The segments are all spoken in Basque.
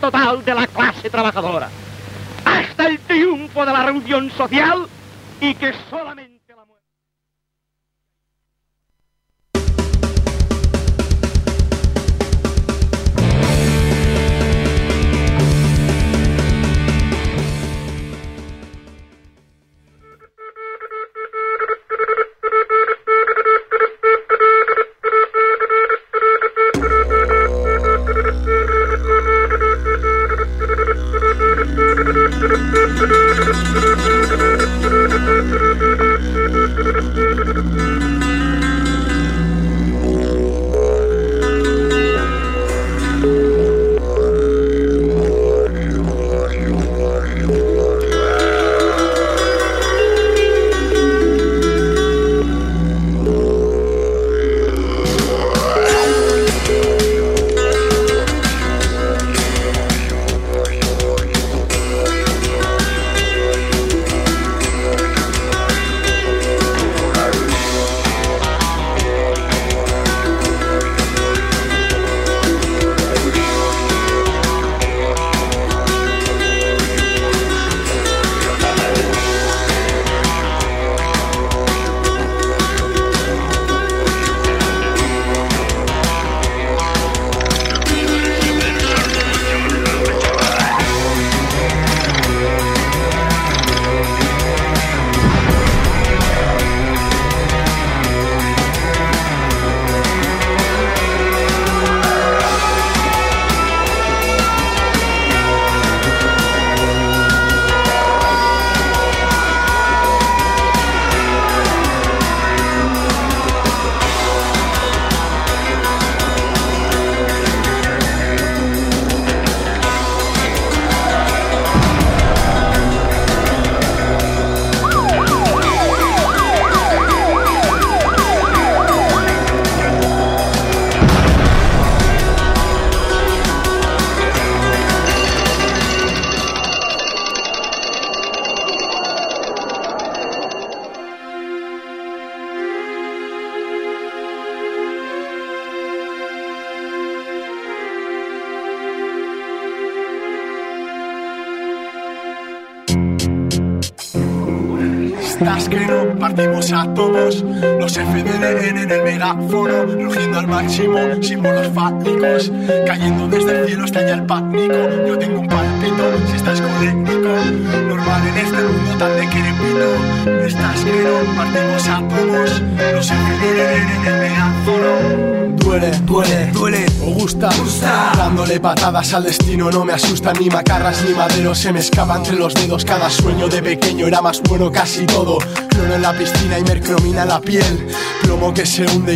total de la clase trabajadora, hasta el triunfo de la reunión social y que solamente no partimos megáfono, rugiendo al máximo, símbolos fálicos, cayendo desde el cielo hasta allá el pánico. Yo tengo un palpito, si estás colérico, normal en este mundo tan decrépito. Estás que no partimos átomos, los FDN en el megáfono. Duele, duele, duele, o gusta, gusta. Dándole patadas al destino, no me asustan ni macarras ni maderos, se me escapa entre los dedos. Cada sueño de pequeño era más bueno casi todo. Cloro en la piscina y mercromina en la piel. Plomo que se hunde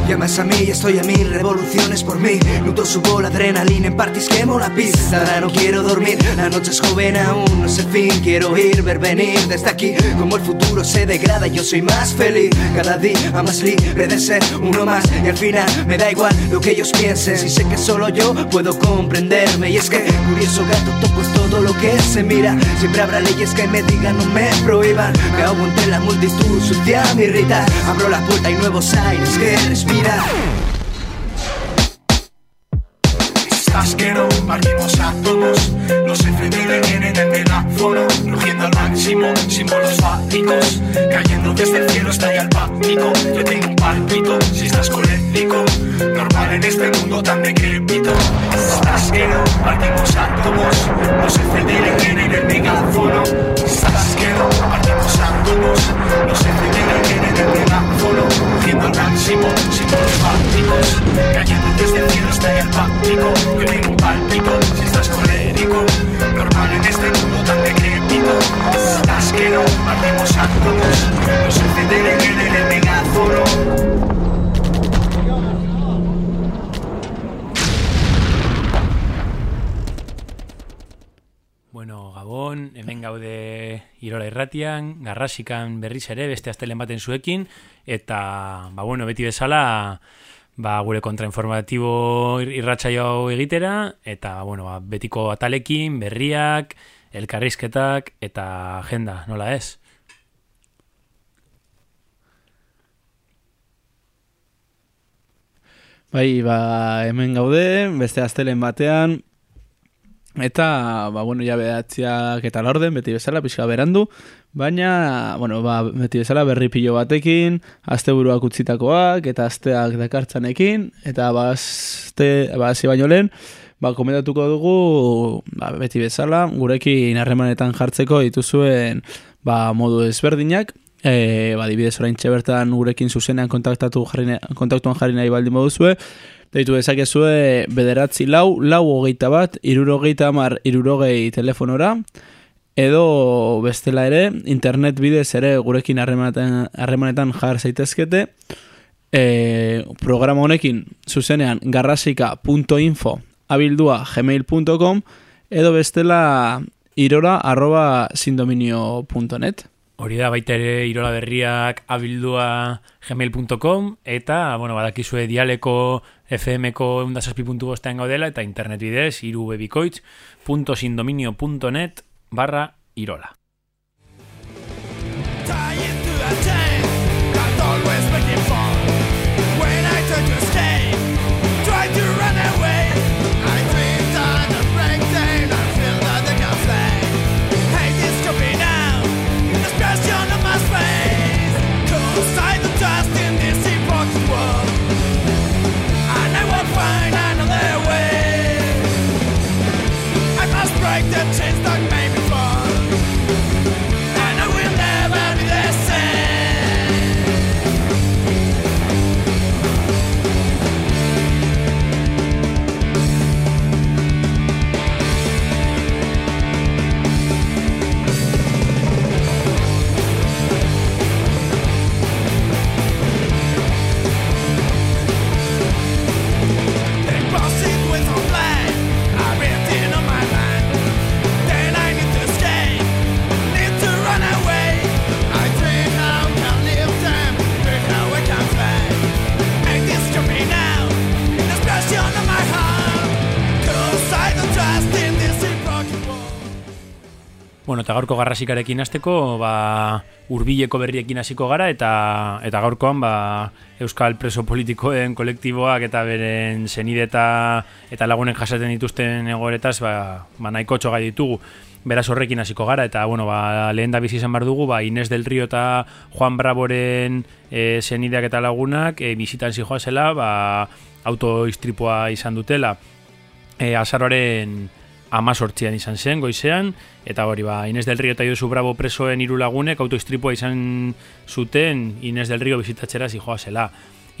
Llamas a mí y estoy a mil revoluciones por mí. Nudo subo la adrenalina en parties quemo la pista Ahora no quiero dormir, la noche es joven aún no sé fin. Quiero ir, ver venir desde aquí. Como el futuro se degrada yo soy más feliz. Cada día más libre de ser uno más. Y al final me da igual lo que ellos piensen. Si sé que solo yo puedo comprenderme. Y es que curioso gato toco todo lo que se mira. Siempre habrá leyes que me digan no me prohíban. Me ahogo entre la multitud, sucia me irrita Abro la puerta y nuevos aires que respirar Estás que no partimos átomos, los FDN vienen del megáfono, rugiendo al máximo, símbolos fálicos, cayendo desde el cielo hasta allá el pánico. Yo tengo un palpito, si estás colérico, normal en este mundo tan decrépito. Estás que no partimos átomos, los FDN vienen del megáfono. Estás que no partimos átomos, los megáfono, Tipo, tipo de Cayendo desde el este cielo hasta el pático Yo tengo pálpito, si estás colérico Normal en este mundo tan decrépito Estás que no, ardemos átomos Nos sucede en el megáforo pánico. hemen gaude Irola Irratian, Garrasikan berriz ere, beste astelen baten zuekin, eta, ba bueno, beti bezala, ba, gure kontrainformatibo irratsaio egitera, eta, bueno, ba, betiko atalekin, berriak, elkarrizketak, eta agenda, nola ez? Bai, ba, hemen gaude, beste astelen batean, eta, ba, bueno, ja behatziak eta laurden, beti bezala, pixka berandu, baina, bueno, ba, beti bezala berri pilo batekin, aste buruak utzitakoak, eta asteak dakartzanekin, eta ba, aste, ba, baino lehen, ba, komentatuko dugu, ba, beti bezala, gurekin harremanetan jartzeko dituzuen, ba, modu ezberdinak, e, ba, dibidez orain bertan gurekin zuzenean kontaktatu jarri, kontaktuan jarri nahi baldin moduzue, deitu dezakezue bederatzi lau, lau hogeita bat, irurogeita amar, irurogei telefonora, edo bestela ere, internet bidez ere gurekin harremanetan, jar zaitezkete, e, programa honekin zuzenean garrasika.info abildua gmail.com edo bestela irora arroba sindominio.net. Hori da baita ere irola berriak abildua gmail.com eta, bueno, badakizue dialeko FM-ko eundasazpi.bostean gaudela eta internet bidez irubebikoitz.sindominio.net barra irola. Bueno, eta gaurko garrasikarekin hasteko, ba, urbileko berriekin hasiko gara, eta eta gaurkoan ba, Euskal Preso Politikoen kolektiboak eta beren zenide eta, eta lagunen jasaten dituzten egoretaz, ba, ba nahiko txoga ditugu. Beraz horrekin hasiko gara, eta bueno, ba, lehen da bizi izan bar dugu, ba, Inés del Rio eta Juan Braboren e, zenideak eta lagunak e, bizitan zijoa zela, ba, autoistripua izan dutela. E, azaroaren amazortzian izan zen, goizean, eta hori ba, Inés del Rio eta Josu Bravo presoen hiru lagunek autoistripua izan zuten Inés del Rio bizitatxera zijoa zela.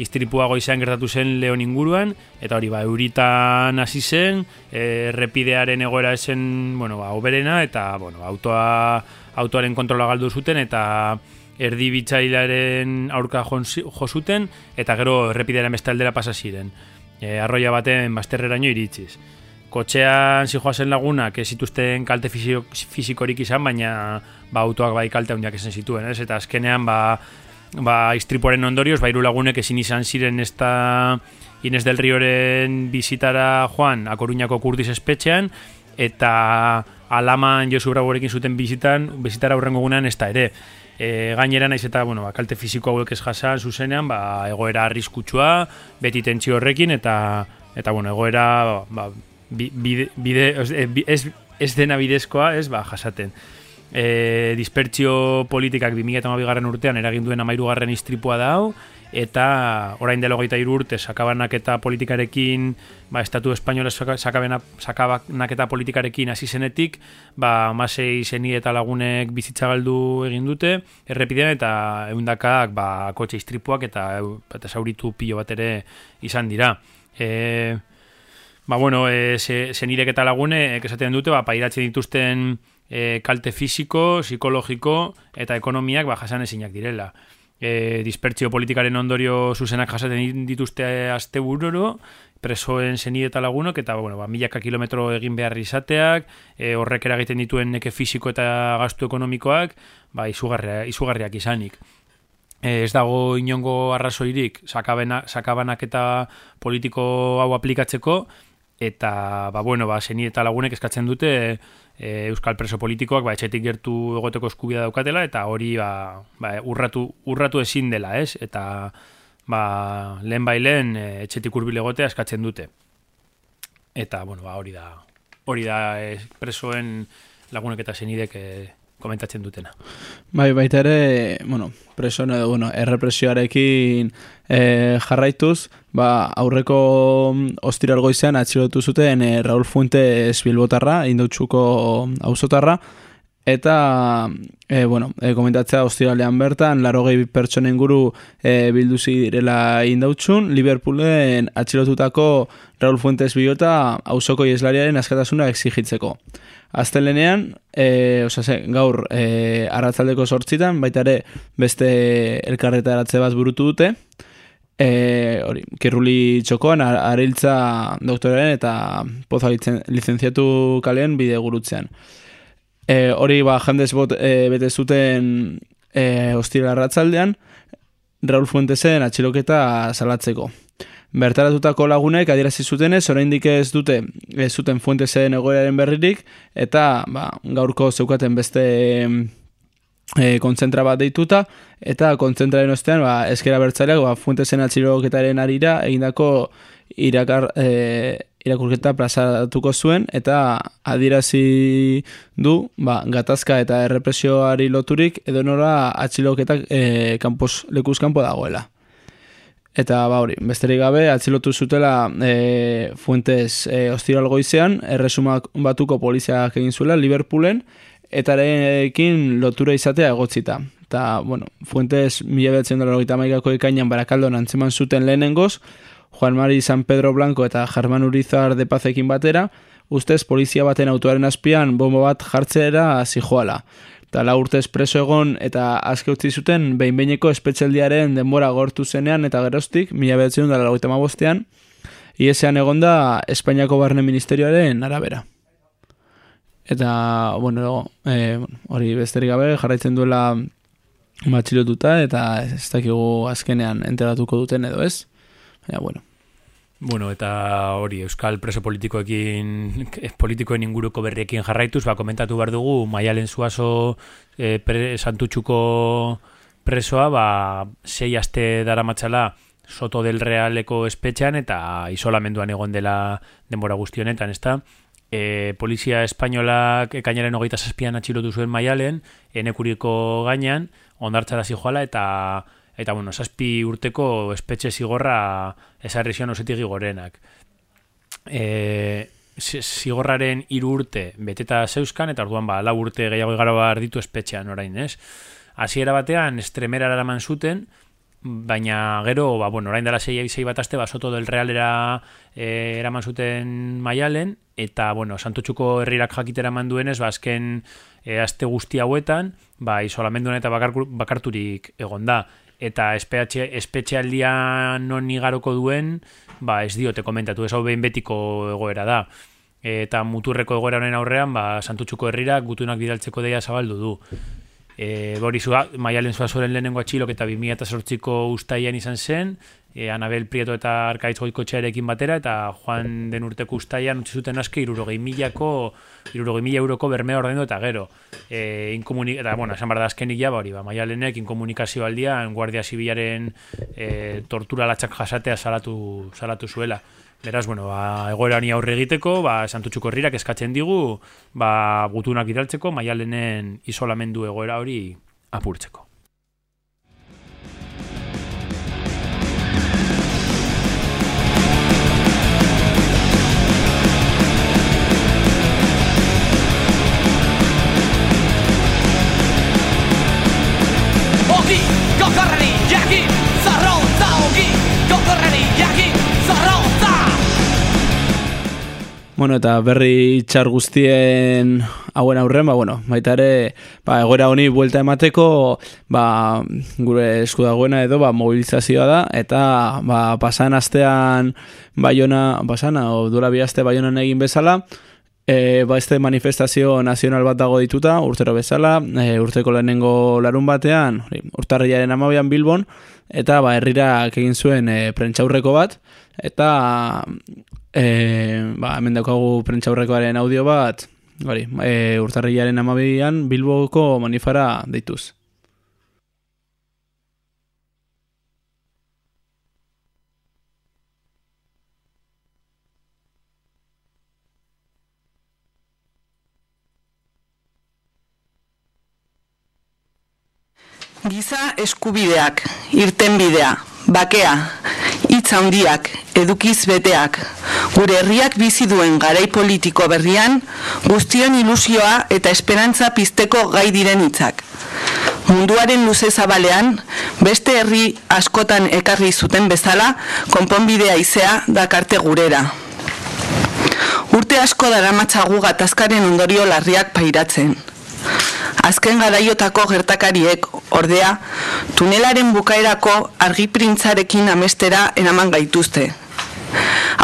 Istripua goizean gertatu zen Leon inguruan, eta hori ba, euritan hasi zen, errepidearen egoera esen, bueno, ba, oberena, eta, bueno, autoa, autoaren kontrola galdu zuten, eta erdi bitzailaren aurka jo zuten, eta gero errepidearen bestaldera pasa ziren. E, arroia baten basterreraino iritsiz kotxean zijoazen lagunak ez zituzten kalte fizikorik izan, baina ba, autoak bai kalte handiak esan zituen, ez? Eta azkenean, ba, ba, istripoaren ondorioz, ba, lagunek ezin izan ziren ez da Inez del Rioren bizitara joan, akoruñako kurdiz espetxean, eta alaman Josu Braborekin zuten bizitan, bizitara hurrengo gunean ez da ere. E, gainera naiz eta bueno, ba, kalte fiziko hauek ez jasan zuzenean, ba, egoera arriskutsua, beti tentsio horrekin, eta, eta bueno, egoera ba, bide, bide, ez, ez dena bidezkoa, ez, ba, jasaten. E, dispertsio politikak 2008 garren urtean eragin duen amairu garren istripua da hau, eta orain dela hogeita urte sakabanak eta politikarekin, ba, estatu espainola sakabanak eta politikarekin hasi zenetik, ba, masei zeni eta lagunek bizitza galdu egin dute, errepidean eta eundakak ba, kotxe istripuak eta, eta zauritu pilo bat ere izan dira. E, Ba, bueno, e, zenidek eta lagune, esaten dute, ba, pairatzen dituzten e, kalte fisiko, psikologiko eta ekonomiak ba, jasan ezinak direla. e, dispertsio politikaren ondorio zuzenak jasaten dituzte aste bururo, presoen zenide eta lagunok, eta bueno, ba, milaka kilometro egin behar izateak, e, horrek eragiten dituen neke fisiko eta gastu ekonomikoak, ba, izugarria, izugarriak izanik. E, ez dago inongo arrazoirik sakabanak eta politiko hau aplikatzeko, eta ba, bueno, ba, zenide eta lagunek eskatzen dute e, euskal preso politikoak ba, etxetik gertu egoteko eskubida daukatela eta hori ba, ba, urratu, urratu ezin dela, ez? Eta ba, lehen bai lehen e, etxetik urbil egotea eskatzen dute. Eta, bueno, ba, hori da, hori da e, presoen lagunek eta zenidek e, komentatzen dutena. Bai, baita ere, bueno, preso, no, bueno, errepresioarekin e, jarraituz, ba, aurreko ostiral goizean atxilotu zuten e, Raul Fuentes Bilbotarra, indautxuko auzotarra, eta, e, bueno, e, komentatzea ostiralean bertan, laro gehi pertsonen guru e, bilduzi direla indautxun, Liverpoolen atxilotutako Raul Fuentes Bilbota auzoko ieslariaren askatasuna exigitzeko. Aztelenean, e, oza, ze, gaur e, arratzaldeko sortzitan, baita ere beste elkarreta eratze bat burutu dute. E, hori, kirruli txokoan, ariltza doktoraren eta poza licenziatu kalean bide gurutzean. E, hori, ba, jandez bot e, bete zuten e, hostila arratzaldean, Raul Fuentesen atxiloketa salatzeko. Bertaratutako lagunek adierazi zutenez, oraindik ez dute ez zuten fuentesen egoeraren berririk eta ba, gaurko zeukaten beste e, kontzentra bat deituta eta kontzentraren ostean ba, eskera bertzaleak ba, fuentesen atxiroketaren arira egindako irakar, e, irakurketa plazatuko zuen eta adierazi du ba, gatazka eta errepresioari loturik edo nora atxiloketak e, kampos, lekuz dagoela. Eta ba hori, besterik gabe, atzilotu zutela e, Fuentes e, ostiral goizean, erresumak batuko poliziak egin zuela, Liverpoolen, eta erekin lotura izatea egotzita. Eta, bueno, Fuentes mila behatzen maikako ekainan barakaldo nantzeman zuten lehenengoz, Juan Mari San Pedro Blanco eta Germán Urizar de Pazekin batera, ustez polizia baten autoaren azpian bombo bat jartzera zijoala eta la urte espreso egon eta azke utzi zuten behin-beineko espetxeldiaren denbora gortu zenean eta geroztik, mila behatzen dara mabostean, iesean egon da Espainiako Barne Ministerioaren arabera. Eta, bueno, e, hori besterik gabe jarraitzen duela matxilotuta eta ez dakigu azkenean enteratuko duten edo ez. Baina, bueno. Bueno, eta hori, Euskal preso politikoekin, politikoen inguruko berriekin jarraituz, ba, komentatu behar dugu, maialen zuazo e, pre, santutxuko presoa, ba, sei aste dara matxala, soto del realeko espetxean, eta isolamenduan egon dela denbora guztionetan, ez da? E, polizia espainolak ekainaren hogeita zazpian atxilotu zuen maialen, enekuriko gainean, ondartzara zijoala, eta eta bueno, zazpi urteko espetxe zigorra esarri zion osetik gorenak. E, zigorraren hiru urte beteta zeuskan, eta orduan ba, lau urte gehiago egara bar ditu espetxean orain, ez? Hasiera batean, estremera eraman zuten, baina gero, ba, bueno, orain dela zei, zei bat aste, ba, soto del realera e, eraman zuten maialen, eta, bueno, santutxuko herrirak jakitera manduenez, ba, azken e, aste guzti hauetan, ba, isolamenduan eta bakarturik egon da eta espetxealdia non igaroko duen, ba ez diote komentatu, ez hau behin betiko egoera da. Eta muturreko egoera honen aurrean, ba, santutxuko herrirak gutunak bidaltzeko deia zabaldu du. E, Bori zua, maialen zua zoren lehenengo atxilok eta 2008ko ustaian izan zen, e, Anabel Prieto eta Arkaitz Goiko batera, eta joan den urteko ustaian utzi zuten aske irurogei milako, irurogei mila euroko bermea ordendu eta gero. E, eta, bueno, esan barda azkenik ja, hori, ba, maialenek inkomunikazio aldian, Guardia Zibilaren e, tortura latxak jasatea salatu, salatu zuela. Beraz, bueno, ba, egoera honi aurre egiteko, ba, santutxuko herrirak eskatzen digu, ba, gutunak iraltzeko, maialenen isolamendu egoera hori apurtzeko. Ogi, gokorrari jakin, zarron zaogi, gokorrari jakin, Bueno, eta berri txar guztien hauen aurren, ba, bueno, baita ere, ba, egoera honi buelta emateko, ba, gure esku dagoena edo, ba, mobilizazioa da, eta, ba, pasan astean, baiona, pasana, o duela bi aste baionan egin bezala, E, ba, este manifestazio nazional bat dago dituta, urtero bezala, e, urteko lehenengo larun batean, urtarriaren amabian Bilbon, eta ba, herrirak egin zuen e, prentxaurreko bat, eta e, ba, hemen daukagu prentxaurrekoaren audio bat, hori, e, urtarriaren amabian Bilboko manifara deituz. Giza eskubideak, irtenbidea, bakea, hitz handiak, edukiz beteak, gure herriak bizi duen garai politiko berrian, guztion ilusioa eta esperantza pizteko gai diren hitzak. Munduaren luze zabalean, beste herri askotan ekarri zuten bezala, konponbidea izea dakarte gurera. Urte asko daramatzagu gatazkaren ondorio larriak pairatzen. Azken garaiotako gertakariek, ordea, tunelaren bukaerako argiprintzarekin amestera enaman gaituzte.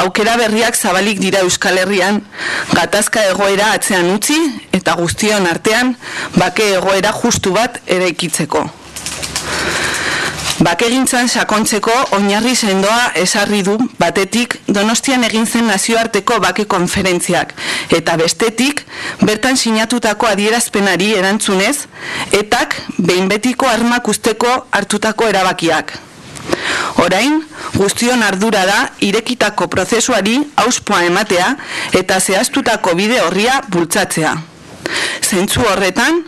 Aukera berriak zabalik dira Euskal Herrian, gatazka egoera atzean utzi eta guztion artean bake egoera justu bat ere ikitzeko. Bakegintzan sakontzeko oinarri sendoa esarri du batetik Donostian egin zen nazioarteko bake konferentziak eta bestetik bertan sinatutako adierazpenari erantzunez etak behin betiko armak usteko hartutako erabakiak. Orain, guztion ardura da irekitako prozesuari auspoa ematea eta zehaztutako bide horria bultzatzea. Zentzu horretan,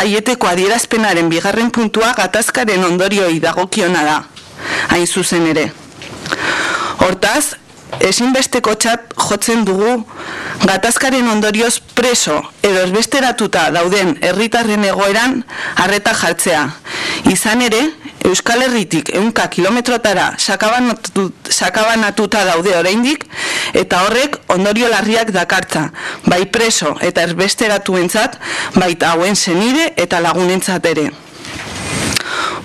aieteko adierazpenaren bigarren puntua gatazkaren ondorioi dagokiona da, hain zuzen ere. Hortaz, ezinbesteko txat jotzen dugu gatazkaren ondorioz preso edo ezbesteratuta dauden herritarren egoeran harreta jartzea. Izan ere, Euskal Herritik eunka kilometrotara sakabanatuta daude oraindik eta horrek ondorio larriak dakartza, bai preso eta erbesteratu entzat, baita hauen zenide eta lagunentzat ere.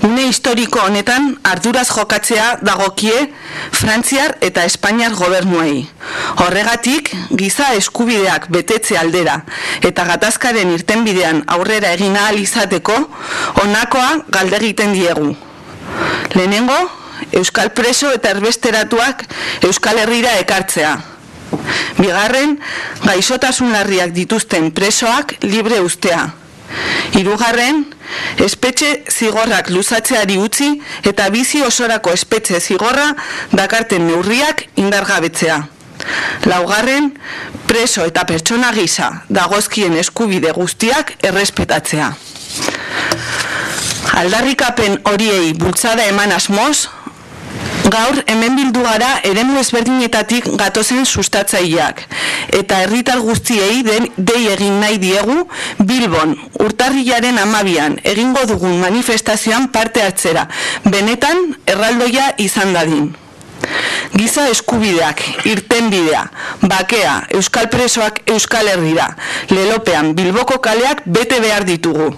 Une historiko honetan arduraz jokatzea dagokie Frantziar eta Espainiar gobernuei. Horregatik, giza eskubideak betetze aldera eta gatazkaren irtenbidean aurrera egin ahal izateko, honakoa galdegiten diegu. Lehenengo, Euskal preso eta erbesteratuak Euskal Herrira ekartzea. Bigarren, gaixotasun larriak dituzten presoak libre ustea. Hirugarren, espetxe zigorrak luzatzeari utzi eta bizi osorako espetxe zigorra dakarten neurriak indargabetzea. Laugarren, preso eta pertsona gisa dagozkien eskubide guztiak errespetatzea. Aldarrikapen horiei bultzada eman asmoz, Gaur hemen bildu gara eremu ezberdinetatik gatozen sustatzaileak eta herritar guztiei den dei egin nahi diegu Bilbon urtarrilaren amabian egingo dugun manifestazioan parte hartzera benetan erraldoia izan dadin. Giza eskubideak, irtenbidea, bakea, euskal presoak euskal herrira, lelopean bilboko kaleak bete behar ditugu.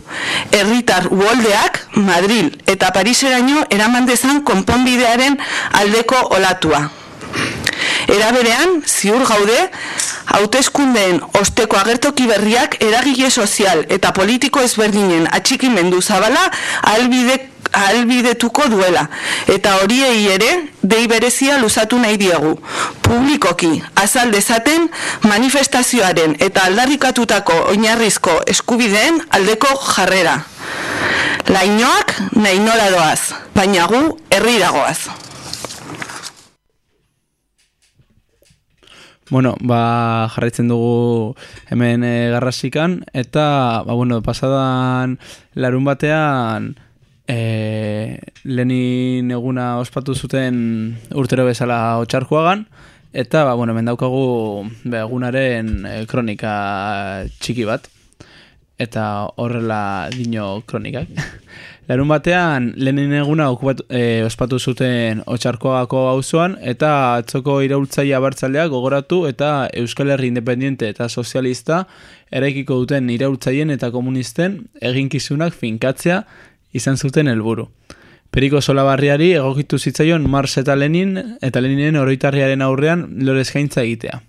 Herritar uoldeak, Madril eta Pariseraino eraman dezan konponbidearen aldeko olatua. Era berean, ziur gaude, hauteskundeen osteko agertoki berriak eragile sozial eta politiko ezberdinen atxikimendu zabala albidek albidetuko duela. Eta horiei ere, dei berezia luzatu nahi diegu. Publikoki, azal dezaten, manifestazioaren eta aldarrikatutako oinarrizko eskubideen aldeko jarrera. Lainoak nahi nola doaz, baina gu herri dagoaz. Bueno, ba, jarraitzen dugu hemen e, garrasikan, eta, ba, bueno, pasadan larun batean, e, lehenin eguna ospatu zuten urtero bezala otxarkoagan, eta, ba, bueno, mendaukagu ba, egunaren e, kronika txiki bat. eta horrela dino kronikak. Larun batean, Lenin eguna okupatu, e, ospatu zuten otxarkoako auzoan eta atzoko iraultzaia abartzaleak gogoratu eta Euskal Herri Independiente eta Sozialista eraikiko duten iraultzaien eta komunisten eginkizunak finkatzea izan zuten helburu. Periko Solabarriari egokitu zitzaion Mars eta Lenin eta Leninen oroitarriaren aurrean lorez gaintza egitea.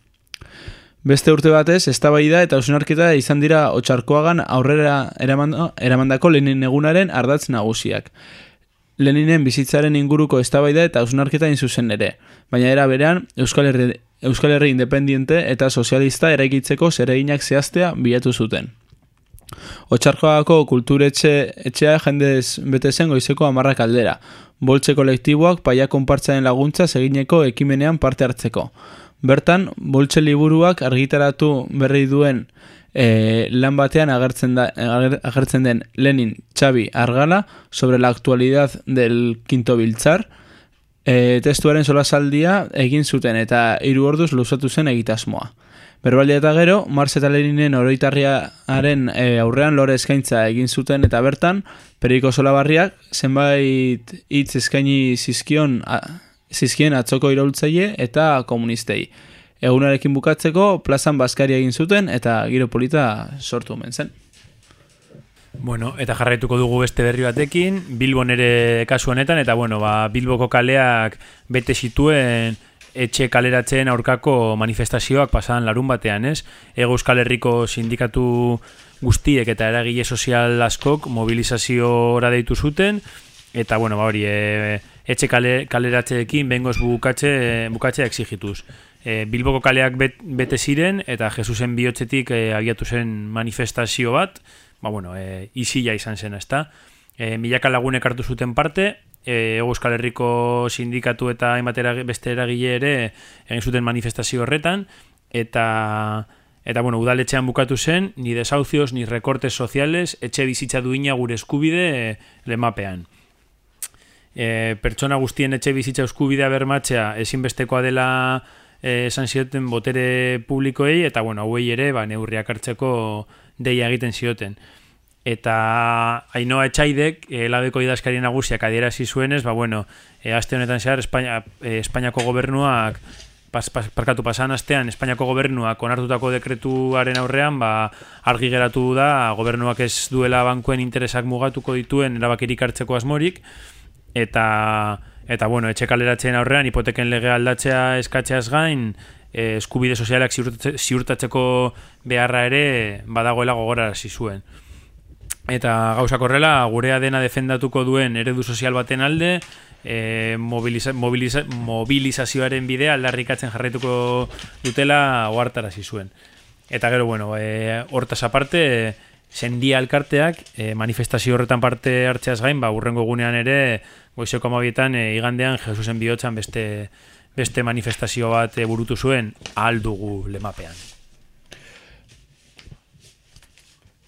Beste urte batez, eztabaida eta ausunarketa izan dira otxarkoagan aurrera eramandako Lenin egunaren ardatz nagusiak. Leninen bizitzaren inguruko eztabaida eta ausunarketa zuzen ere, baina era berean Euskal Herri, Euskal Herri Independiente eta Sozialista eraikitzeko zereginak zehaztea bilatu zuten. Otxarkoako kulturetxe etxea jendez bete zen goizeko amarrak aldera. Boltxe kolektiboak paia konpartzaren laguntza segineko ekimenean parte hartzeko. Bertan, boltxe liburuak argitaratu berri duen e, lan batean agertzen, da, agertzen den Lenin Xavi Argala sobre la actualidad del quinto biltzar, e, testuaren solasaldia egin zuten eta hiru orduz luzatu zen egitasmoa. Berbalia eta gero, Mars eta Leninen oroitarriaren e, aurrean lore eskaintza egin zuten eta bertan, periko solabarriak zenbait hitz eskaini zizkion zizkien atzoko iraultzaile eta komunistei. Egunarekin bukatzeko plazan baskari egin zuten eta giro polita sortu omen zen. Bueno, eta jarraituko dugu beste berri batekin, Bilbon ere kasu honetan, eta bueno, ba, Bilboko kaleak bete zituen etxe kaleratzen aurkako manifestazioak pasadan larun batean, ez? Ego Euskal Herriko sindikatu guztiek eta eragile sozial askok mobilizazioa deitu zuten, eta bueno, ba hori, e, etxe kale, kaleratzeekin bengoz bukatze, bukatze exigituz. E, Bilboko kaleak bet, bete ziren eta Jesusen bihotzetik e, agiatu zen manifestazio bat, ba bueno, e, izila izan zen, ezta? E, milaka lagunek hartu zuten parte, e, Euskal Herriko sindikatu eta ematera beste eragile ere egin zuten manifestazio horretan, eta... Eta, bueno, udaletxean bukatu zen, ni desauzioz, ni rekortes soziales, etxe bizitza duina gure eskubide lemapean e, pertsona guztien etxe bizitza eskubidea bermatzea ezinbestekoa dela e, esan zioten botere publikoei eta bueno, hauei ere ba, neurriak hartzeko deia egiten zioten. Eta hainoa etxaidek, e, labeko idazkari nagusiak adierazi zuenez, ba bueno, e, aste honetan zehar Espainia, e, Espainiako gobernuak pas, pas, parkatu pasan astean Espainiako gobernuak onartutako dekretuaren aurrean ba, argi geratu da gobernuak ez duela bankuen interesak mugatuko dituen erabakirik hartzeko asmorik eta eta bueno, etxe kaleratzen aurrean hipoteken lege aldatzea eskatzeaz gain eskubide sozialak ziurtatzeko beharra ere badagoela gogorarazi zuen. Eta gauza korrela, gurea dena defendatuko duen eredu sozial baten alde, e, mobiliza, mobiliza, mobilizazioaren bidea aldarrikatzen jarraituko dutela oartarazi zuen. Eta gero, bueno, e, hortaz aparte, sendia elkarteak e, manifestazio horretan parte hartzeaz gain, ba, urrengo gunean ere, goizeko amabietan e, igandean Jesusen bihotzan beste, beste manifestazio bat e, burutu zuen aldugu lemapean.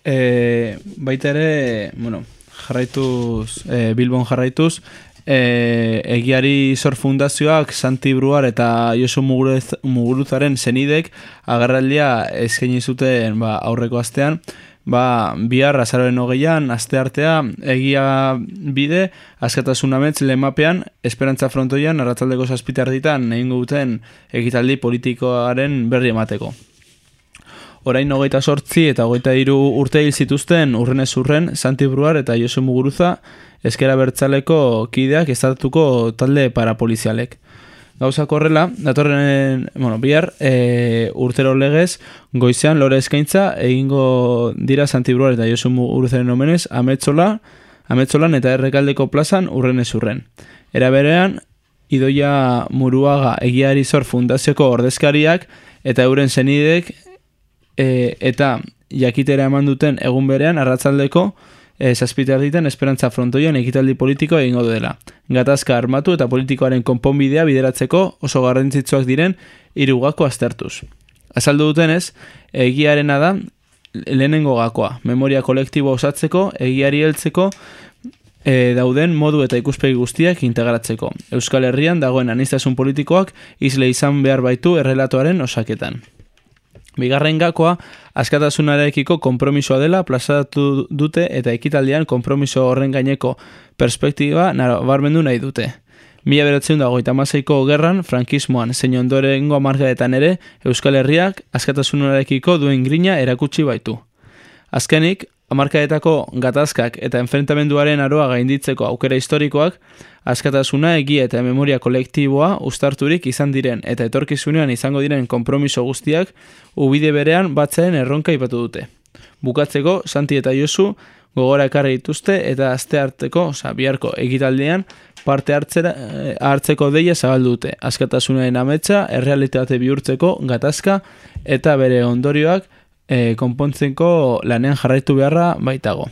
E, baita ere, bueno, jarraituz, e, Bilbon jarraituz, e, egiari zor fundazioak Santi Bruar eta Josu Muguruzaren zenidek agarraldia eskaini zuten ba, aurreko astean, ba, bihar azaroren hogeian, aste artea, egia bide, askatasun ametz lemapean, esperantza frontoian, arratzaldeko zazpitar ditan, egin guten egitaldi politikoaren berri emateko. Orain hogeita sortzi eta hogeita iru urte hil zituzten urrenez urren, Santi Bruar eta Josu Muguruza, eskera bertzaleko kideak estatuko talde parapolizialek gauza korrela, datorren, bueno, bihar, e, urtero legez, goizean lore eskaintza, egingo dira Santibruar eta Josu Uruzaren omenez, ametzola, ametzolan eta errekaldeko plazan urren ez urren. Era berean, idoia muruaga egiari zor fundazioko ordezkariak eta euren zenidek e, eta jakitera eman duten egun berean arratzaldeko e, zazpiter diten esperantza frontoian ekitaldi politiko egingo dela. Gatazka armatu eta politikoaren konponbidea bideratzeko oso garrantzitsuak diren irugako aztertuz. Azaldu dutenez, egiarena da lehenengo gakoa, memoria kolektibo osatzeko, egiari heltzeko, e, dauden modu eta ikuspegi guztiak integratzeko. Euskal Herrian dagoen anistasun politikoak isle izan behar baitu errelatoaren osaketan. Bigarren gakoa, askatasunarekiko konpromisoa dela plazatu dute eta ekitaldian konpromiso horren gaineko perspektiba nabarmendu nahi dute. Mila beratzen dago eta mazaiko gerran, frankismoan, zein ondorengo amargaetan ere, Euskal Herriak askatasunarekiko duen grina erakutsi baitu. Azkenik, amarkaetako gatazkak eta enfrentamenduaren aroa gainditzeko aukera historikoak, askatasuna egia eta memoria kolektiboa ustarturik izan diren eta etorkizunean izango diren konpromiso guztiak ubide berean batzaren erronka ipatu dute. Bukatzeko, Santi eta Josu gogora ekarri dituzte eta aste harteko, oza, biharko egitaldean, parte hartzera, eh, hartzeko deia zabaldu dute. Askatasunaren ametsa, errealitate bihurtzeko gatazka eta bere ondorioak e, konpontzeko lanean jarraitu beharra baitago.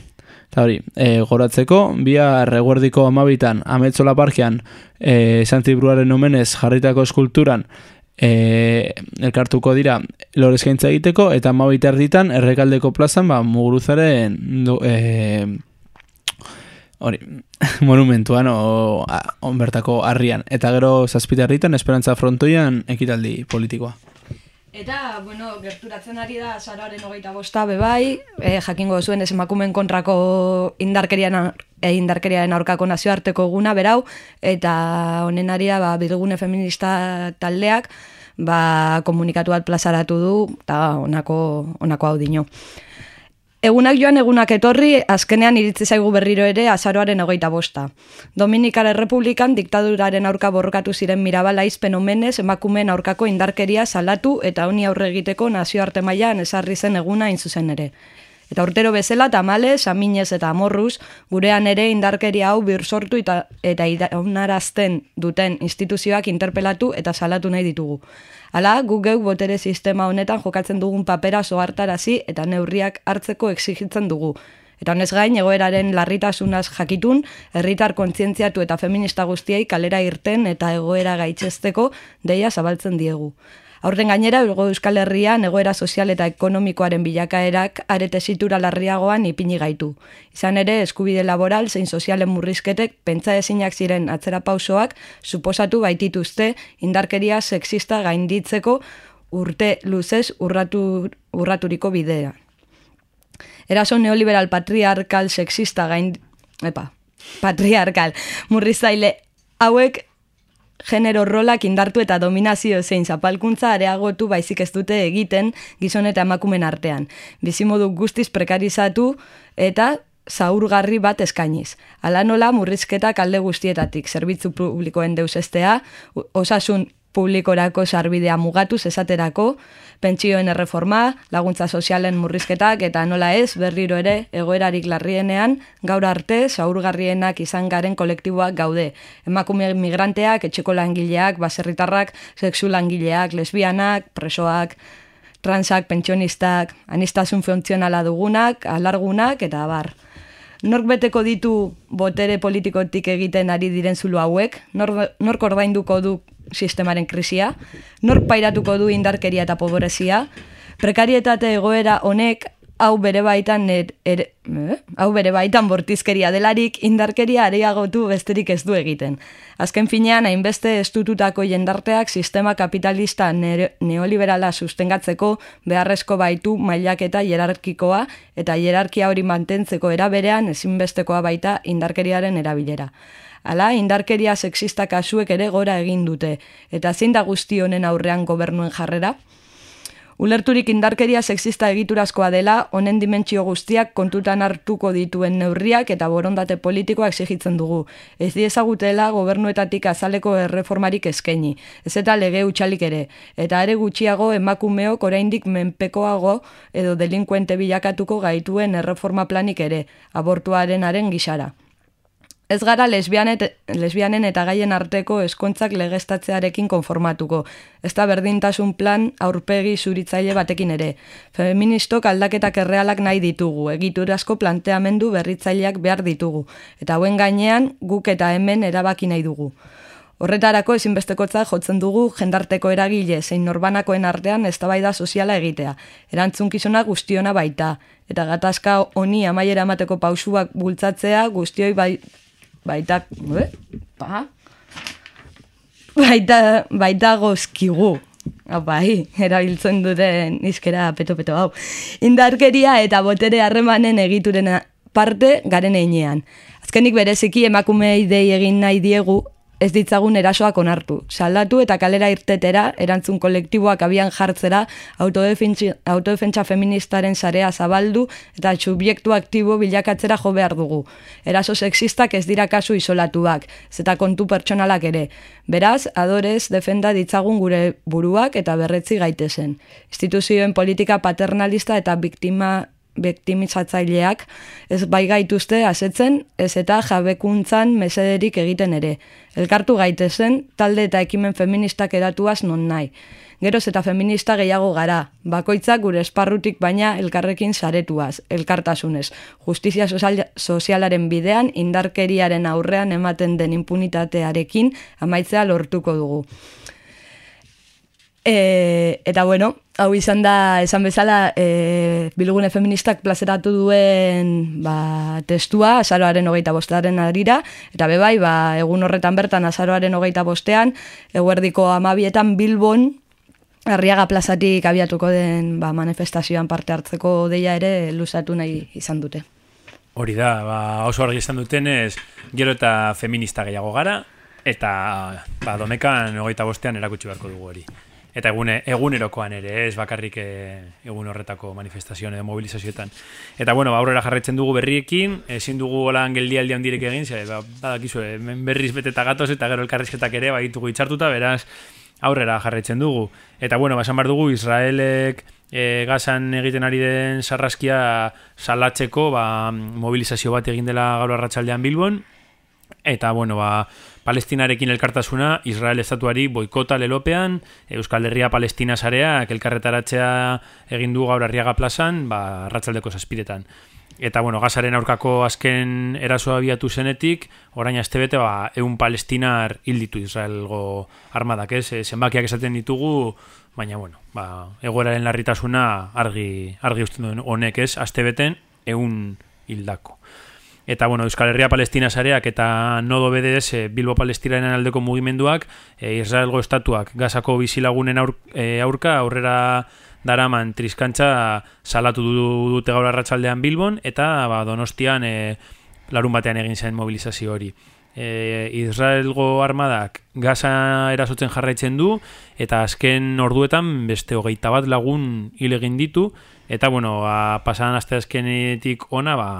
Eta hori, e, goratzeko, bia reguerdiko amabitan, ametzola parkean, e, Santibruaren omenez jarritako eskulturan, e, elkartuko dira lorezkaintza egiteko, eta amabita erditan, errekaldeko plazan, ba, muguruzaren, du, e, hori, monumentuan, o, a, onbertako harrian. Eta gero, zazpita erditan, esperantza frontoian, ekitaldi politikoa. Eta, bueno, gerturatzen ari da sararen hogeita bosta bebai, e, jakingo zuen ez emakumen kontrako indarkerian, e, indarkeriaren aurkako nazioarteko guna berau, eta honen ari da, ba, bidugune feminista taldeak, ba, komunikatu bat plazaratu du, eta onako, onako hau dino. Egunak joan egunak etorri, azkenean iritzi zaigu berriro ere azaroaren hogeita bosta. Dominikar Errepublikan diktaduraren aurka borrokatu ziren mirabala izpen omenez emakumeen aurkako indarkeria salatu eta honi aurre egiteko nazioarte mailan esarri zen eguna zuzen ere. Eta urtero bezala, tamale, saminez eta amorruz, gurean ere indarkeria hau bir sortu eta, eta idaunarazten duten instituzioak interpelatu eta salatu nahi ditugu. Hala, gu geu botere sistema honetan jokatzen dugun papera soartarazi eta neurriak hartzeko exigitzen dugu. Eta honez gain, egoeraren larritasunaz jakitun, herritar kontzientziatu eta feminista guztiei kalera irten eta egoera gaitzesteko deia zabaltzen diegu. Aurten gainera, Ego Euskal Herrian egoera sozial eta ekonomikoaren bilakaerak arete zitura larriagoan ipini gaitu. Izan ere, eskubide laboral zein sozialen murrizketek pentsa ezinak ziren atzera pausoak suposatu baitituzte indarkeria sexista gainditzeko urte luzez urratu, urraturiko bidea. Eraso neoliberal patriarkal sexista gain... Epa, patriarkal murrizaile hauek genero rolak indartu eta dominazio zein zapalkuntza areagotu baizik ez dute egiten gizon eta emakumen artean. Bizimodu guztiz prekarizatu eta zaurgarri bat eskainiz. Ala nola murrizketak alde guztietatik, zerbitzu publikoen deus estea, osasun publikorako sarbidea mugatuz esaterako, pentsioen erreforma, laguntza sozialen murrizketak eta nola ez berriro ere egoerarik larrienean gaur arte zaurgarrienak izan garen kolektiboak gaude. Emakume migranteak, etxeko langileak, baserritarrak, sexu langileak, lesbianak, presoak, transak, pentsionistak, anistasun funtzionala dugunak, alargunak eta bar. Nork beteko ditu botere politikotik egiten ari diren zulu hauek? Nork, nork ordainduko du sistemaren krisia? Nork pairatuko du indarkeria eta pobrezia? Prekarietate egoera honek hau bere baitan er, er, eh? hau bere baitan bortizkeria delarik indarkeria areagotu besterik ez du egiten. Azken finean hainbeste estututako jendarteak sistema kapitalista neoliberala sustengatzeko beharrezko baitu mailaketa hierarkikoa eta hierarkia hori mantentzeko eraberean ezinbestekoa baita indarkeriaren erabilera. Hala, indarkeria sexista kasuek ere gora egin dute, eta zein da guzti honen aurrean gobernuen jarrera? Ulerturik indarkeria sexista egiturazkoa dela, honen dimentsio guztiak kontutan hartuko dituen neurriak eta borondate politikoak exigitzen dugu. Ez diezagutela gobernuetatik azaleko erreformarik eskaini, ez eta lege utxalik ere, eta ere gutxiago emakumeok oraindik menpekoago edo delinkuente bilakatuko gaituen erreforma planik ere, abortuaren aren gixara. Ez gara lesbianet, lesbianen eta gaien arteko eskontzak legestatzearekin konformatuko. Ez da berdintasun plan aurpegi zuritzaile batekin ere. Feministok aldaketak errealak nahi ditugu, egiturazko planteamendu berritzaileak behar ditugu. Eta hauen gainean guk eta hemen erabaki nahi dugu. Horretarako ezinbestekotza jotzen dugu jendarteko eragile zein norbanakoen artean eztabaida soziala egitea. Erantzunkizuna guztiona baita. Eta gatazka honi amaiera emateko pausuak bultzatzea guztioi bai, baita, ba? baita, baita gozkigu. Hau bai, erabiltzen duten izkera peto-peto hau. Indarkeria eta botere harremanen egituren parte garen einean. Azkenik bereziki emakumei dei egin nahi diegu ez ditzagun erasoak onartu. Saldatu eta kalera irtetera, erantzun kolektiboak abian jartzera, autodefentsa feministaren sarea zabaldu eta subjektu aktibo bilakatzera jo behar dugu. Eraso sexistak ez dira kasu isolatuak, zeta kontu pertsonalak ere. Beraz, adorez, defenda ditzagun gure buruak eta berretzi gaitezen. Instituzioen politika paternalista eta biktima bektimizatzaileak ez bai gaituzte asetzen ez eta jabekuntzan mesederik egiten ere. Elkartu gaitezen talde eta ekimen feministak eratuaz non nahi. Geroz eta feminista gehiago gara, bakoitzak gure esparrutik baina elkarrekin saretuaz, elkartasunez. Justizia sozialaren bidean indarkeriaren aurrean ematen den impunitatearekin amaitzea lortuko dugu. E, eta bueno, hau izan da, esan bezala, e, bilgune feministak plazeratu duen ba, testua, azaroaren hogeita bostearen arira, eta bebai, ba, egun horretan bertan azaroaren hogeita bostean, eguerdiko amabietan Bilbon, Arriaga plazatik abiatuko den ba, manifestazioan parte hartzeko deia ere luzatu nahi izan dute. Hori da, ba, oso argi izan dutenez, gero eta feminista gehiago gara, eta ba, domekan hogeita bostean erakutsi beharko dugu hori eta egune, egunerokoan ere, ez bakarrik e, egun horretako manifestazioan edo mobilizazioetan. Eta bueno, ba, aurrera jarraitzen dugu berriekin, ezin dugu holan geldialdi handirek egin, ze, ba, badakizu, e, berriz beteta gatoz eta gero elkarrizketak ere, baitugu itxartuta, beraz, aurrera jarraitzen dugu. Eta bueno, basan bar dugu, Israelek e, gazan egiten ari den sarraskia salatzeko, ba, mobilizazio bat egin dela gaur arratsaldean Bilbon, eta bueno, ba, Palestinarekin elkartasuna, Israel estatuari boikota lelopean, Euskal Herria Palestina sarea, elkarretaratzea egin du gaur arriaga plazan, ba, ratzaldeko zazpiretan. Eta, bueno, gazaren aurkako azken erasoa abiatu zenetik, orain azte bete, ba, eun palestinar hilditu Israelgo armadak, ez? E, zenbakiak esaten ditugu, baina, bueno, ba, egoeraren larritasuna argi, argi usten duen honek, ez? Azte beten, eun hildako. Eta, bueno, Euskal Herria Palestina sareak eta nodo BDS eh, Bilbo Palestiraren aldeko mugimenduak e, Israelgo estatuak gazako bizilagunen aur, e, aurka aurrera daraman triskantza salatu dute gaur arratsaldean Bilbon eta ba, donostian e, larun batean egin zen mobilizazio hori. E, Israelgo armadak gaza erasotzen jarraitzen du eta azken orduetan beste hogeita bat lagun hil egin ditu eta bueno, ba, pasadan azte azkenetik ona ba,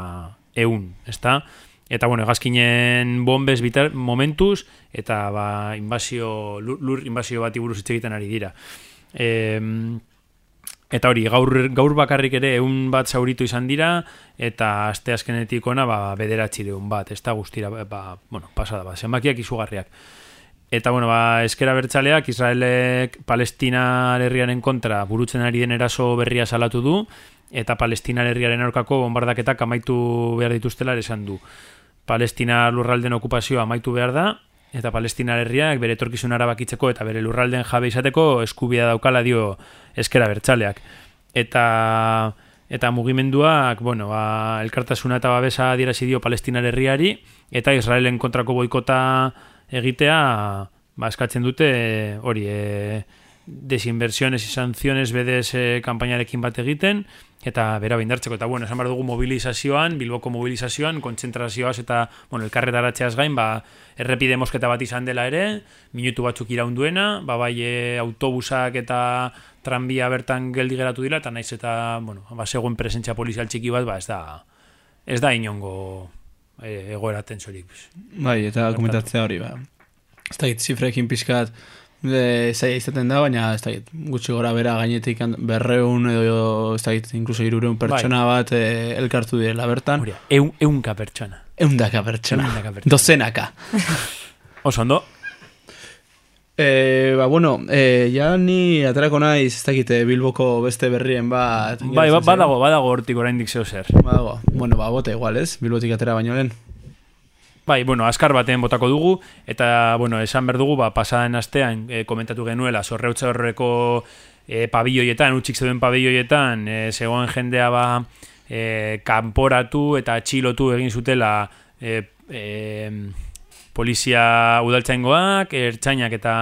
eun, ezta? Eta, bueno, egazkinen bombez bitar, momentuz, eta, ba, invasio, lur, lur invasio bat iburuz egiten ari dira. E, eta hori, gaur, gaur bakarrik ere eun bat zauritu izan dira, eta aste azkenetik ona, ba, bederatzi deun bat, ez da guztira, ba, bueno, pasada, ba, zenbakiak izugarriak. Eta, bueno, ba, eskera bertzaleak, Israelek Palestina herriaren kontra burutzen ari den eraso berria salatu du, eta Palestina herriaren aurkako bombardaketak amaitu behar dituztela esan du. Palestina lurralden okupazioa amaitu behar da, eta Palestina herriak bere etorkizun arabakitzeko eta bere lurralden jabe izateko eskubia daukala dio eskera bertsaleak. Eta eta mugimenduak, bueno, ba, elkartasuna eta babesa dirazi dio Palestina herriari eta Israelen kontrako boikota egitea ba, eskatzen dute hori e, desinversiones y sanciones BDS kampainarekin bat egiten, eta bera bindartzeko. Eta, bueno, esan behar dugu mobilizazioan, Bilboko mobilizazioan, kontzentrazioaz eta, bueno, elkarretaratzeaz gain, ba, errepide mosketa bat izan dela ere, minutu batzuk iraunduena, ba, bai, e, autobusak eta tranbia bertan geldi geratu dira, eta naiz eta, bueno, ba, segun presentzia polizial txiki bat, ba, ez da, ez da inongo e, egoera tensorik. Bai, eta komentatzea hori, ba. Ez da, zifrekin pixkat, de zaila izaten da, baina ez da, gutxi gora bera gainetik berreun edo ez da, inkluso irureun pertsona bai. bat e, elkartu direla bertan. Huria, eun, eunka pertsona. Eundaka pertsona. Eundaka pertsona. Dozenaka. Oso ondo. E, ba, bueno, e, ja ni aterako naiz, ez dakite, Bilboko beste berrien bat. Bai, ba, badago, badago hortik oraindik zeo zer. Badago, bueno, ba, bote igual, ez? Bilbotik atera baino lehen. Bai, bueno, askar baten botako dugu, eta, bueno, esan behar dugu, ba, pasaden astean e, komentatu genuela, zorreutza horreko e, pabilloietan, utxik zeuden pabilloietan, e, zegoen jendea ba, e, kanporatu eta txilotu egin zutela e, e, polizia udaltzaingoak, ertzainak eta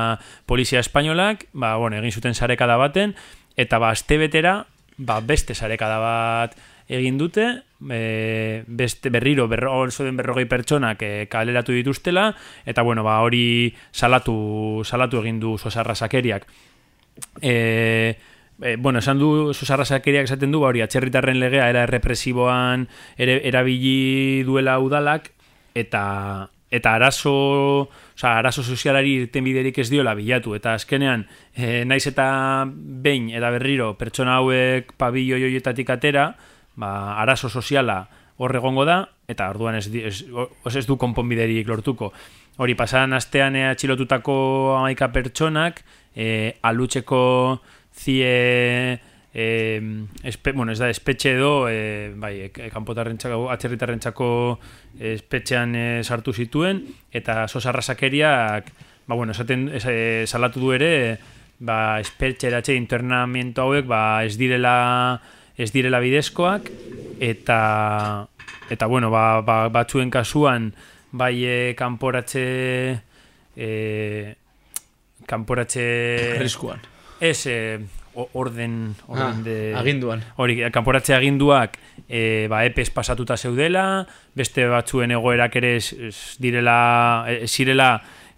polizia espainolak, ba, bueno, egin zuten sarekada baten, eta ba, azte betera, ba, beste sarekada bat egin dute, e, beste berriro, berro, den berrogei pertsonak e, kaleratu dituztela, eta bueno, ba, hori salatu, salatu egin du sosarra sakeriak. E, e, bueno, esan du Susarra Sakeriak esaten du, ba, hori, atxerritarren legea era represiboan ere, erabili duela udalak, eta eta arazo, oza, arazo sozialari irten biderik ez diola bilatu, eta azkenean, e, naiz eta behin, eta berriro, pertsona hauek pabillo joietatik atera, ba, arazo soziala horregongo da, eta orduan ez, ez, ez, du konponbiderik lortuko. Hori, pasadan astean atxilotutako amaika pertsonak, e, alutxeko zie e, espe, bueno, ez da, espetxe edo e, bai, e, kanpotarrentzako atzerritarrentzako espetxean e, sartu zituen eta sosarrasakeriak ba, bueno, esaten e, salatu du ere ba, espetxe eratxe internamiento hauek ba, ez direla ez direla bidezkoak eta eta bueno, ba, ba, batzuen kasuan bai e, kanporatze e, kanporatze riskuan Ez, eh, orden, orden ah, de... Aginduan. Hori, kanporatze aginduak e, ba, epes pasatuta zeudela, beste batzuen egoerak ere ez, ez direla, ez zirela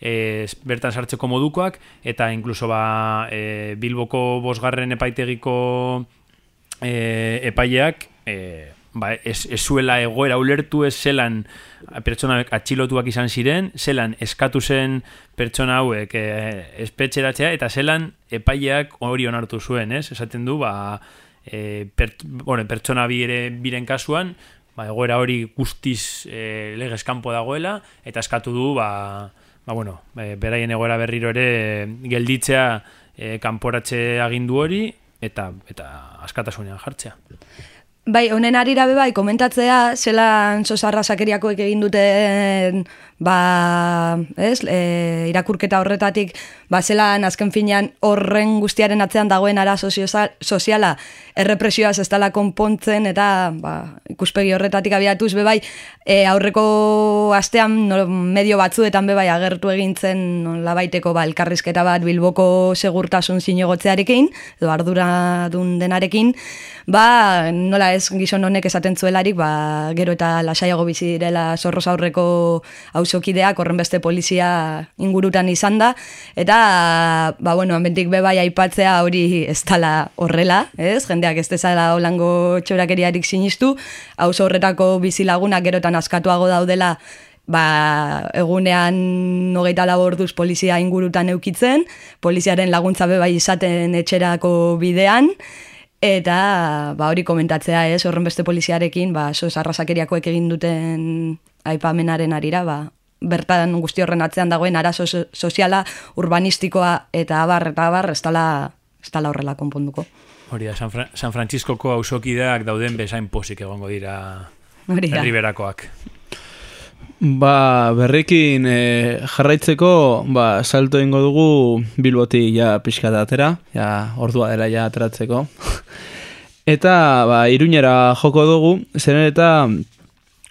e, bertan sartzeko modukoak, eta inkluso ba, e, Bilboko bosgarren epaitegiko e, epaileak e, ba, ez, ez zuela egoera ulertu ez zelan pertsona atxilotuak izan ziren, zelan eskatu zen pertsona hauek e, espetxeratzea, eta zelan epaileak hori onartu zuen, ez? Esaten du, ba, e, per, bueno, pertsona bire, biren kasuan, ba, egoera hori guztiz e, legez kanpo dagoela, eta eskatu du, ba, ba bueno, e, beraien egoera berriro ere gelditzea e, kanporatze agindu hori, eta eta askatasunean jartzea. Bai, honen arira bai, komentatzea, zelan sosarra sakeriakoek egin duten, ba, ez, e, irakurketa horretatik, ba, zelan azken finean horren guztiaren atzean dagoen ara soziala, errepresioaz ez dela konpontzen, eta, ba, ikuspegi horretatik abiatuz, bebai, e, aurreko astean, no, medio batzuetan bebai agertu egintzen, labaiteko, ba, elkarrizketa bat, bilboko segurtasun zinegotzearekin, edo arduradun denarekin, ba, nola ez gizon honek esaten zuelarik, ba, gero eta lasaiago bizi direla zorroz aurreko hausokideak horren beste polizia ingurutan izan da, eta, ba, bueno, amentik bebai aipatzea hori ez tala horrela, ez? Jendeak ez dezala holango txorakeriarik sinistu, hauso horretako bizilagunak gerotan askatuago daudela, ba, egunean nogeita laborduz polizia ingurutan eukitzen, poliziaren laguntza bebai izaten etxerako bidean, Eta ba, hori komentatzea ez, horren beste poliziarekin, ba, arrasakeriakoek egin duten aipamenaren arira, ba, bertan guzti horren atzean dagoen arazo soziala, urbanistikoa eta abar, eta abar, ez tala, ez tala horrela konponduko. Hori da, San, Fra San Franciscoko hausokideak dauden bezain pozik egongo dira herriberakoak. Ba, berrekin e, jarraitzeko, ba, salto ingo dugu bilboti ja pixka atera, ja, ordua dela ja ateratzeko. eta, ba, iruñera joko dugu, zeren eta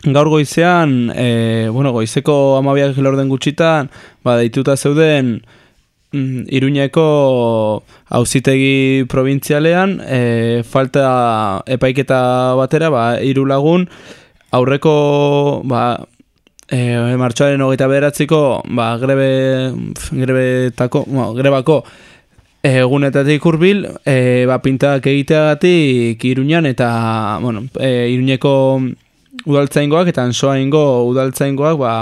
gaur goizean, e, bueno, goizeko amabiak lorden gutxitan, ba, deituta zeuden mm, iruñeko hauzitegi provintzialean, e, falta epaiketa batera, ba, irulagun, aurreko, ba, e, martxoaren hogeita bederatziko ba, grebe, grebe tako, bueno, grebako egunetatik urbil e, ba, pintak egiteagatik iruñan eta bueno, e, iruñeko udaltzaingoak eta ansoaingo udaltzaingoak ba,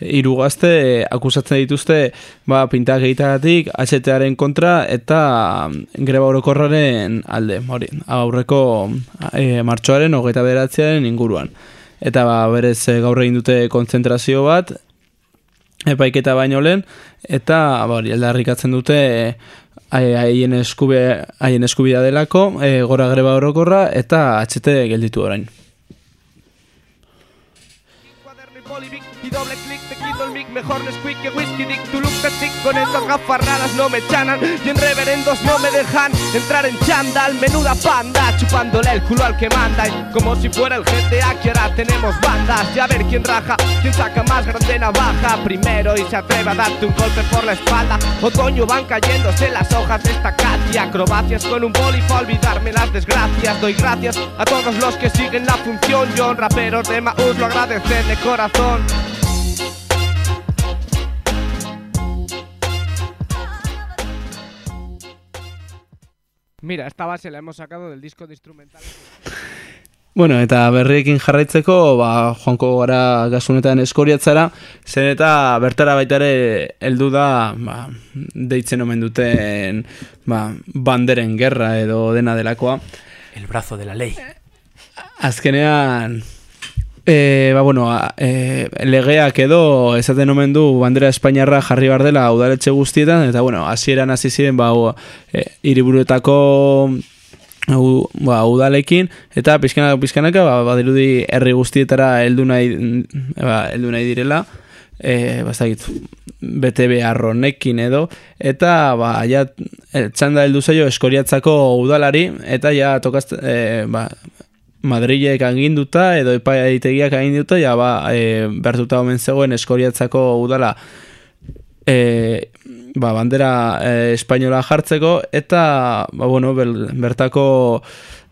hiru gazte akusatzen dituzte ba, pintak egiteagatik HTaren kontra eta greba orokorraren alde. Hori, aurreko e, martxoaren hogeita bederatzearen inguruan. Eta ba, berez eh, gaur egin dute kontzentrazio bat epaiketa baino lehen eta ba, hori aldarrikatzen dute eh, haien eskube haien eskubida delako e, gora greba orokorra eta atxete gelditu orain y doble clic te quito el mic Mejor Nesquik que whisky dick Tu look chic con esas gafas raras no me chanan Y en reverendos no me dejan entrar en chándal Menuda panda chupándole el culo al que manda Y como si fuera el GTA que ahora tenemos bandas Y a ver quién raja, quién saca más grande navaja Primero y se atreve a darte un golpe por la espalda Otoño van cayéndose las hojas de esta catia Acrobacias con un boli para olvidarme las desgracias Doy gracias a todos los que siguen la función John, raperos de Maús, lo agradecen de corazón Mira, esta base la hemos sacado del disco de instrumentales Bueno, eta berriekin jarraitzeko, ba, joanko gara gasunetan eskoriatzara, zen eta bertara baita ere heldu da, ba, deitzen omen duten ba, banderen gerra edo dena delakoa. El brazo de la ley. Azkenean, e, ba, bueno, a, e, legeak edo esaten omen du bandera espainiarra jarri bar dela udaletxe guztietan, eta bueno, hasieran hasi ziren ba, e, hiriburuetako u, ba, udalekin, eta pizkanaka, pizkanaka, ba, badirudi herri guztietara heldu nahi, ba, heldu nahi direla, e, bazakit, bete beharronekin edo, eta ba, ja, txanda heldu zaio eskoriatzako udalari, eta ja tokaz, e, ba, Madrilek aginduta edo epaitegiak aginduta ja ba e, bertuta omen zegoen eskoriatzako udala e, ba, bandera e, espainola jartzeko eta ba, bueno, bel, bertako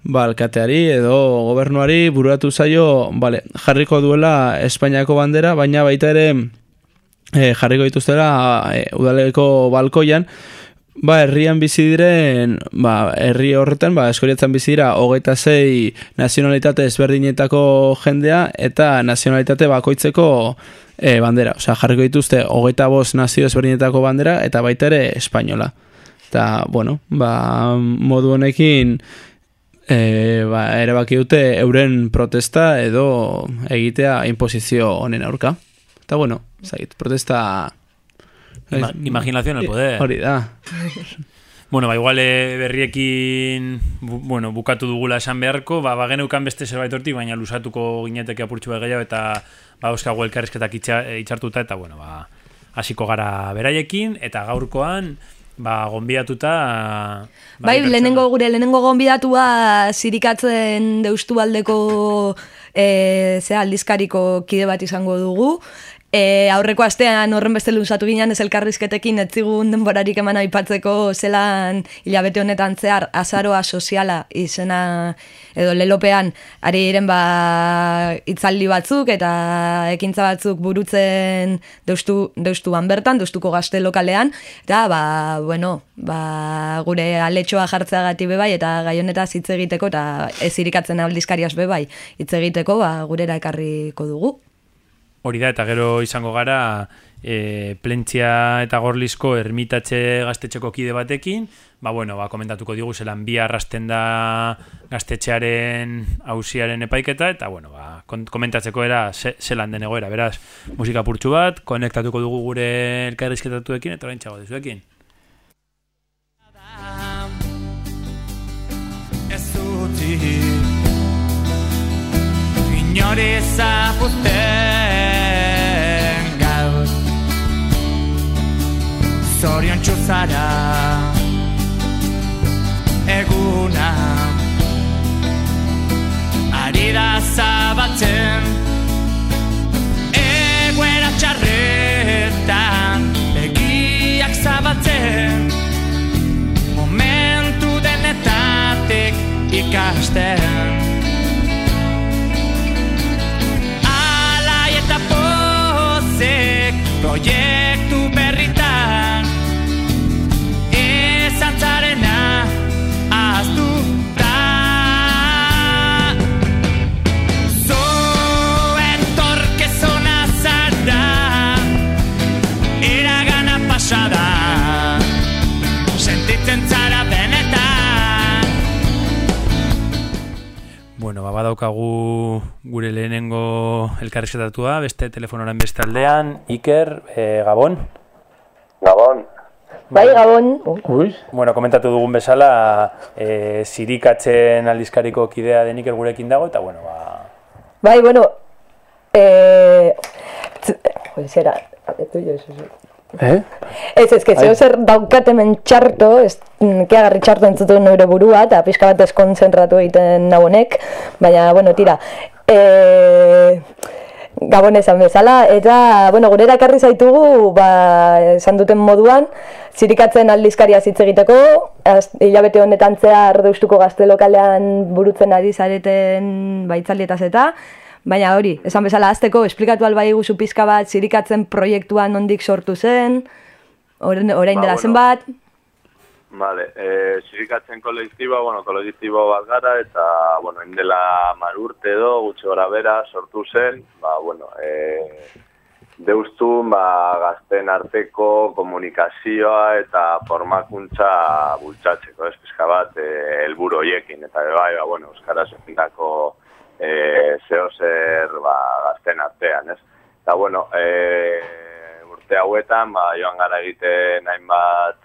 ba, alkateari edo gobernuari bururatu zaio vale, jarriko duela Espainiako bandera baina baita ere e, jarriko dituztela e, udaleko balkoian Ba, herrian bizi diren, ba, herri horretan, ba, eskoriatzen bizi dira, hogeita zei nazionalitate ezberdinetako jendea, eta nazionalitate bakoitzeko e, bandera. Osea, jarriko dituzte, hogeita bost nazio ezberdinetako bandera, eta baita ere espainola. Eta, bueno, ba, modu honekin, e, ba, ere baki dute euren protesta edo egitea imposizio honen aurka. Eta, bueno, zait, protesta... Ima imaginación al poder. Hori da. Bueno, ba, igual eh, berriekin bu, bueno, bukatu dugula esan beharko, ba, ba geneukan beste zerbait hortik, baina lusatuko gineteke apurtxu gehiago eta ba, euskago elkarrizketak itxa, itxartuta eta, bueno, ba, hasiko gara beraiekin, eta gaurkoan, ba, gonbidatuta... Ba, bai, lehenengo gure, lehenengo gonbidatua zirikatzen deustu aldeko e, zea, aldizkariko kide bat izango dugu, E, aurreko astean horren beste luzatu ginen ez elkarrizketekin etzigun denborarik eman aipatzeko zelan hilabete honetan zehar azaroa soziala izena edo lelopean ari iren ba itzaldi batzuk eta ekintza batzuk burutzen deustu, deustuan bertan, deustuko gazte lokalean eta ba, bueno, ba, gure aletxoa jartzea gati bebai eta gaionetaz hitz egiteko eta ez irikatzen aldizkariaz bebai hitz egiteko ba, gurera ekarriko dugu. Hori da, eta gero izango gara e, plentzia eta gorlizko ermitatxe gaztetxeko kide batekin, ba bueno, ba, komentatuko digu zelan bi arrasten da gaztetxearen hausiaren epaiketa, eta bueno, ba, komentatzeko era zelan den egoera, beraz, musika purtsu bat, konektatuko dugu gure elkarrizketatuekin, eta orain txago dezuekin. Ez zuti Inori zapuzten zorion txuzara eguna. Ari da zabatzen. Eguera txarretan egiak zabatzen. Momentu denetatek ikasten. Alai eta pozek proiektu Bueno, ba, badaukagu gure lehenengo elkarrizketatua, beste telefonoran beste aldean, Iker, eh, Gabon. Gabon. Bai, Gabon. Ui. Bueno, komentatu dugun bezala, eh, zirikatzen aldizkariko kidea den Iker gurekin dago, eta bueno, ba... Bai, bueno, e, Zera, ez, ez. Eh? Ez, ez, zeo zer daukat hemen txarto, ez, mm, keagarri txarto entzutu neure burua, eta pixka bat eskonzentratu egiten nagonek, baina, bueno, tira. E, Gabon esan bezala, eta, bueno, gure erakarri zaitugu, ba, esan duten moduan, zirikatzen aldizkaria hitz egiteko, hilabete honetan zehar deustuko gazte lokalean burutzen ari zareten baitzaldietaz eta, baina hori, esan bezala azteko, esplikatu albai guzu pizka bat, zirikatzen proiektuan nondik sortu zen, orain, orain Ba, dela bueno. zenbat, Vale, e, zirikatzen kolektiba, bueno, kolektibo bat gara, eta, bueno, indela mar urte edo, gutxi gora bera, sortu zen, ba, bueno, e, deustun, ba, gazten arteko komunikazioa eta formakuntza bultzatzeko, ez pizka bat, e, helburu hoiekin, eta bai, ba, bueno, Euskaraz egindako e, zeo zer, ba, gazten artean, ez? Eta, bueno, e, urte hauetan, ba, joan gara egiten hainbat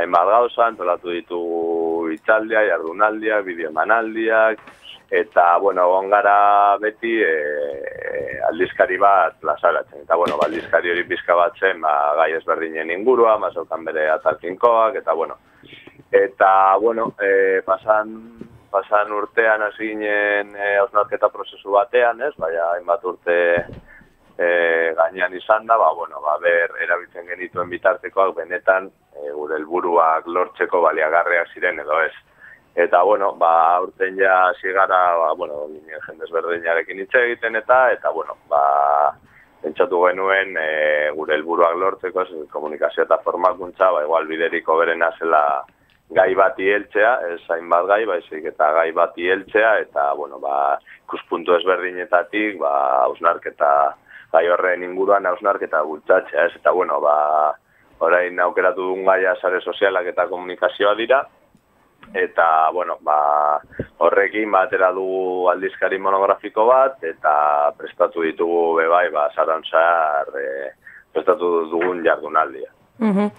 hainbat gauza, antolatu ditugu itzaldia, jardunaldiak, bideomanaldiak, eta, bueno, egon gara beti e, aldizkari bat plazaratzen. Eta, bueno, ba, aldizkari hori pizka bat zen, ba, gai ezberdinen ingurua, mazaukan bere atalkinkoak, eta, bueno, eta, bueno, e, pasan, pasan urtean hasi ginen e, hausnarketa prozesu batean, ez, baina hainbat urte e, gainean izan da, ba, bueno, ba, ber, erabiltzen genituen bitartekoak benetan e, gure helburuak lortzeko baliagarriak ziren edo ez. Eta, bueno, ba, aurten ja hasi gara, ba, bueno, ginen jendez berdinarekin hitz egiten eta, eta, bueno, ba, pentsatu genuen e, gure helburuak lortzeko, komunikazio eta formakuntza, ba, igual bideriko berena zela gai bati heltzea, ez hainbat gai, baizik eta gai bati heltzea, eta, bueno, ba, ikuspuntu ezberdinetatik, ba, hausnarketa gai horren inguruan hausnarketa bultzatzea, ez, eta, bueno, ba, orain aukeratu dugun gaia sare sozialak eta komunikazioa dira, eta, bueno, ba, horrekin batera dugu aldizkari monografiko bat, eta prestatu ditugu bebai, ba, zaran zahar, e, prestatu dugun jardunaldia. Mhm.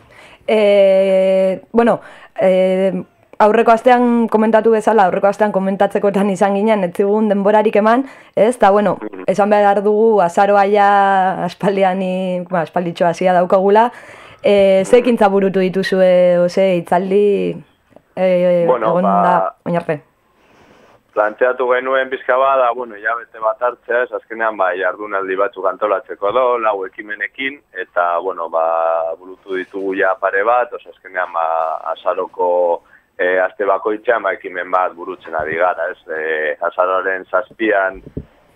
E, bueno, e, aurreko astean komentatu bezala, aurreko astean komentatzekotan izan ginen, ez zigun denborarik eman, ez? Eta, bueno, esan behar dugu azaroa ja aspaldian, i- ba, aspalditxo hasia daukagula, e, ze ekintza burutu dituzue, ose, itzaldi, e, Bueno, egon ba- da, oin arte. Planteatu genuen bizka bada, bueno, ja bete bat hartzea, ez azkenean ba, jardunaldi batzuk antolatzeko do, lau ekimenekin, eta, bueno, ba, burutu ditugu ja pare bat, oz, azkenean ba, azaroko e, aste bakoitzean ba, ekimen bat burutzen ari gara, ez, e, azaroren zazpian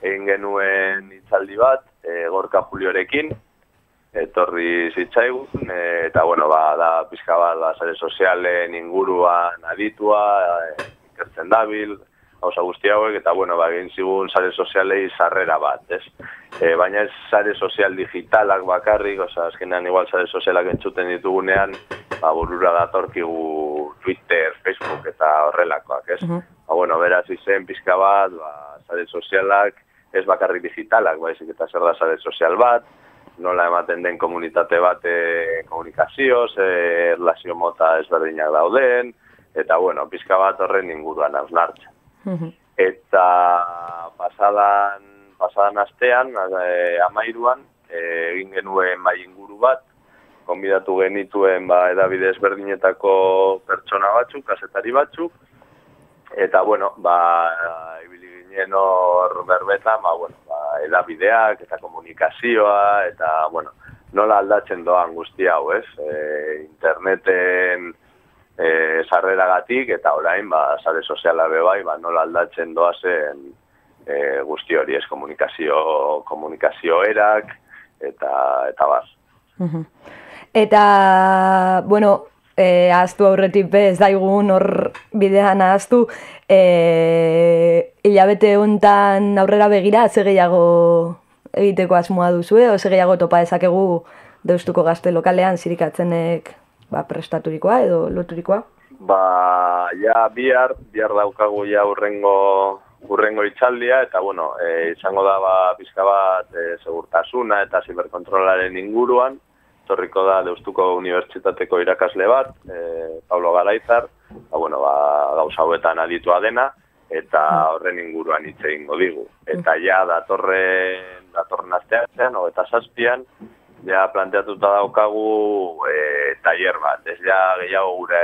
egin genuen hitzaldi bat, e, gorka juliorekin, etorri zitzaigun, e, eta, bueno, ba, da pizka bat, ba, sare sozialen inguruan aditua, e, ikertzen dabil, gauza guzti hauek, eta bueno, ba, egin zigun sare sozialei sarrera bat, ez? E, baina ez sare sozial digitalak bakarrik, oza, azkenean igual sare sozialak entzuten ditugunean, ba, burura datorkigu Twitter, Facebook eta horrelakoak, ez? Ba, bueno, beraz izen pizka bat, ba, sare sozialak, ez bakarrik digitalak, baizik eta zer da sare sozial bat, nola ematen den komunitate bat e, komunikazioz, e, erlazio mota ezberdinak dauden, eta bueno, pizka bat horren inguruan eta pasadan pasadan astean e, amairuan e, egin genuen bai inguru bat. Konbidatu genituen ba edabide ezberdinetako pertsona batzuk, kazetari batzuk. Eta bueno, ba ibili ginen hor berbetan, ba bueno, ba edabideak eta komunikazioa eta bueno, nola aldatzen doan guzti hau, ez? E, interneten e, sarreragatik eta orain ba sare soziala be bai ba nola aldatzen doazen e, guzti hori ez komunikazio komunikazio erak eta eta bar. Eta, bueno, e, ahaztu aurretik be, ez daigun hor bidean ahaztu, e, hilabete hontan aurrera begira, ze gehiago egiteko asmoa duzue, o ze gehiago topa dezakegu deustuko gazte lokalean zirikatzenek ba, prestaturikoa edo loturikoa? Ba, ja bihar, bihar daukagu ja urrengo urrengo itzaldia eta bueno, e, izango da ba pizka bat e, segurtasuna eta ziberkontrolaren inguruan. Torriko da Deustuko Unibertsitateko irakasle bat, e, Pablo Galaizar, ba, bueno, ba, gauza hauetan aditua dena, eta horren inguruan hitz egingo digu. Eta ja datorren datorren astean, eta zazpian, ja planteatuta daukagu e, tailer bat, ez ja gehiago gure,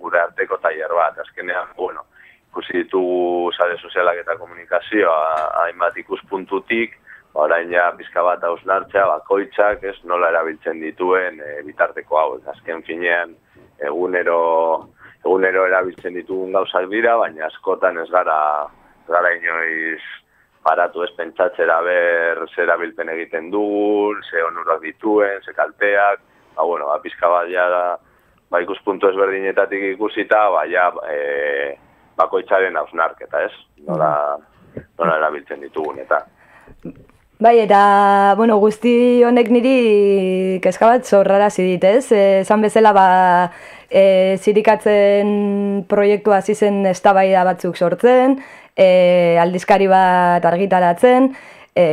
gure arteko tailer bat, azkenean, bueno, ikusi ditugu sare sozialak eta komunikazioa hainbat ikuspuntutik, orain ja pizka bat hausnartzea, bakoitzak, ez nola erabiltzen dituen e, bitarteko hau, azken finean egunero, egunero erabiltzen ditugun gauzak dira, baina askotan ez gara, gara inoiz paratu ez pentsatzera ber zer erabilpen egiten dugun, ze onurak dituen, ze kalteak, ba, bueno, ba, pizka bat ja da, ba, ikuspuntu ezberdinetatik ikusita, ba, ja, e, bakoitzaren hausnarketa, ez? Nola, nola erabiltzen ditugun, eta... Bai, eta, bueno, guzti honek niri kezka bat zorrara zidit, ez? E, Zan bezala, ba, e, zirikatzen proiektua zizen eztabaida batzuk sortzen, e, aldizkari bat argitaratzen, e,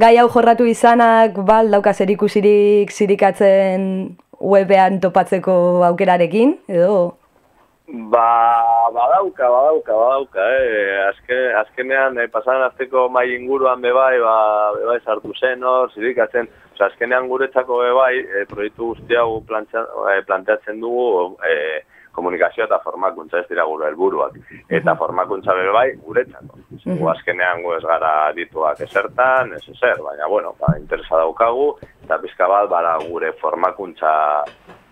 gai hau jorratu izanak, bal, dauka zerikusirik zirikatzen webean topatzeko aukerarekin, edo... Ba, badauka, badauka, badauka, eh. Azke, azkenean, eh, pasan azteko mai inguruan bebai, ba, bebai sartu zen, hor, zirikatzen, Osa, azkenean guretzako bebai, eh, proiektu guzti hau eh, planteatzen dugu, eh, komunikazioa eta formakuntza ez dira gure helburuak. Eta formakuntza bebai guretzako. Gu azkenean gu ez gara dituak esertan, ez eser, baina bueno, ba, interesa daukagu eta pizka bat bara gure formakuntza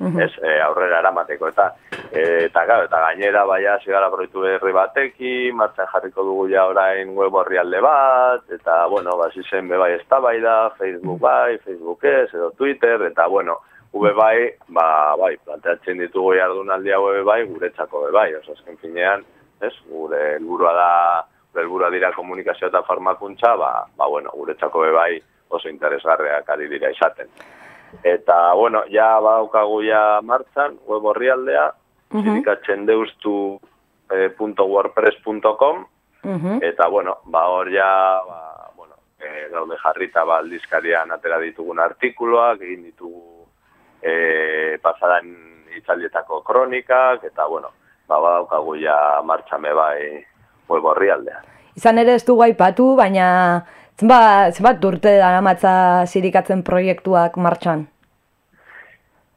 ez e, aurrera eramateko. Eta e, eta gau, eta gainera baia zigara proiektu berri bateki, martzen jarriko dugu ja orain web horri alde bat, eta bueno, basi zen bebai ez da, Facebook bai, Facebook ez, edo Twitter, eta bueno, Ube bai, ba, bai, planteatzen ditugu jardunaldi hau bai, guretzako be bai, oso azken finean, ez, gure helburua da, gure helburua dira komunikazio eta farmakuntza, ba, ba, bueno, guretzako be bai oso interesgarreak ari dira izaten. Eta, bueno, ja badaukagu ja martzan, web horri aldea, uh -huh. deustu eh, .wordpress.com eta, bueno, ba, hor ja, ba, bueno, eh, gaude jarrita ba, aldizkarian atera ditugun artikuloak, egin ditugu e, pasadan itzaldietako kronikak, eta, bueno, ba, badaukagu ja martxame bai web horri aldea. Izan ere ez du aipatu, baina zenbat, zenbat urte dara matza zirikatzen proiektuak martxan?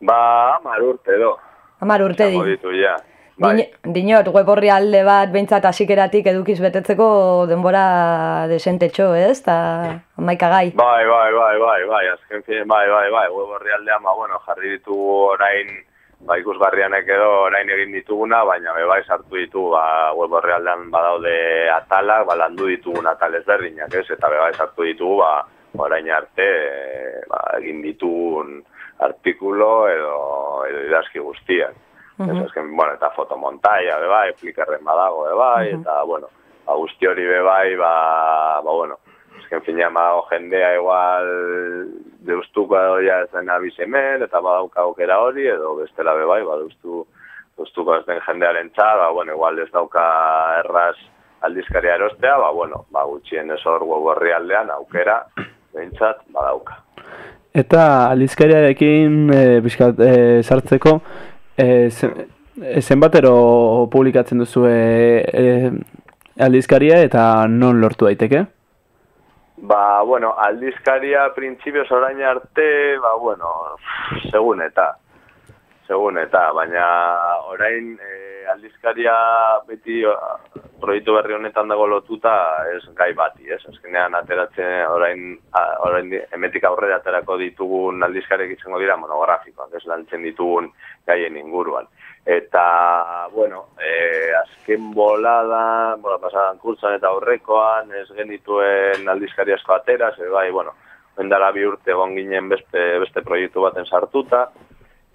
Ba, amar urte do. Amar urte di. ditu, ja. Bai. Dinot, web horri alde bat behintzat asikeratik edukiz betetzeko denbora desentetxo, ez? Ta amaika gai. Bai, bai, bai, bai, bai, azken fin, bai, bai, bai, web horri aldean, ba, bueno, jarri ditugu orain, ba, ikusgarrianek edo orain egin dituguna, baina be bai sartu ditu, ba, web horri aldean badaude atalak, ba, landu ditugun atal ezberdinak, ez? Eta be bai sartu ditugu, ba, orain arte, ba, egin ditugun artikulo edo, edo idazki guztiak. Uh -huh. bueno, eta fotomontaia, be bai, flikarren badago, be bai, eta, bueno, ba, guzti hori be bai, ba, ba, bueno, esken fina badago jendea igual deustuko edo ja ez den abizemen, eta badauka aukera hori, edo bestela be bai, ba, deustu, deustuko ez den jendearen txar, ba, bueno, igual ez dauka erraz aldizkaria erostea, ba, bueno, ba, gutxien ez hor gugu aldean, aukera, behintzat, badauka. Eta aldizkariarekin e, bizkat, e, sartzeko, E, zenbatero publikatzen duzu e, aldizkaria eta non lortu daiteke? Ba, bueno, aldizkaria printzipioz orain arte, ba, bueno, segun eta, segun eta, baina orain e, aldizkaria beti proiektu berri honetan dago lotuta ez gai bati, ez? Azkenean ateratzen orain, orain emetik aurrera aterako ditugun aldizkarek izango dira monografikoak, ez lantzen ditugun gaien inguruan. Eta, bueno, e, azken bolada, bola pasadan kurtzan eta aurrekoan, ez genituen aldizkari asko atera, ze bai, bueno, bendara bi urte egon ginen beste, beste proiektu baten sartuta,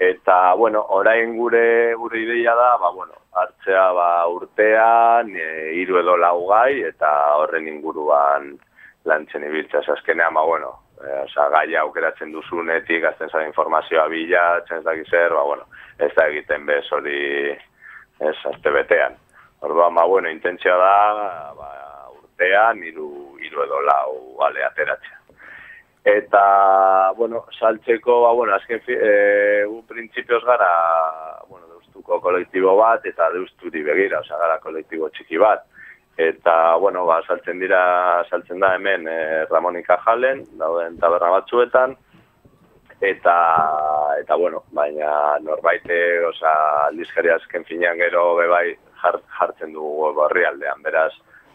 eta, bueno, orain gure gure ideia da, ba, bueno, hartzea ba, urtean, e, iru edo laugai, eta horren inguruan lantzen ibiltzea, azkenean, ba, bueno, e, oza, gaia aukeratzen duzunetik, azten zara informazioa bila, txenz zer, ba, bueno, ez da egiten bez hori ez azte betean. Orduan, ba, bueno, intentzioa da, ba, urtean, iru, iru edo lau ale ateratzea. Eta, bueno, saltzeko, ba, bueno, azken, e, un printzipioz gara, bueno, deustuko kolektibo bat, eta deusturi begira, oza, gara kolektibo txiki bat. eta, bueno, ba, saltzen dira, saltzen da hemen e, Ramonika Jalen, dauden taberna batzuetan, eta, eta bueno, baina norbaite, oza, aldizkaria azken finean gero bebai jart, jartzen dugu aldean, beraz,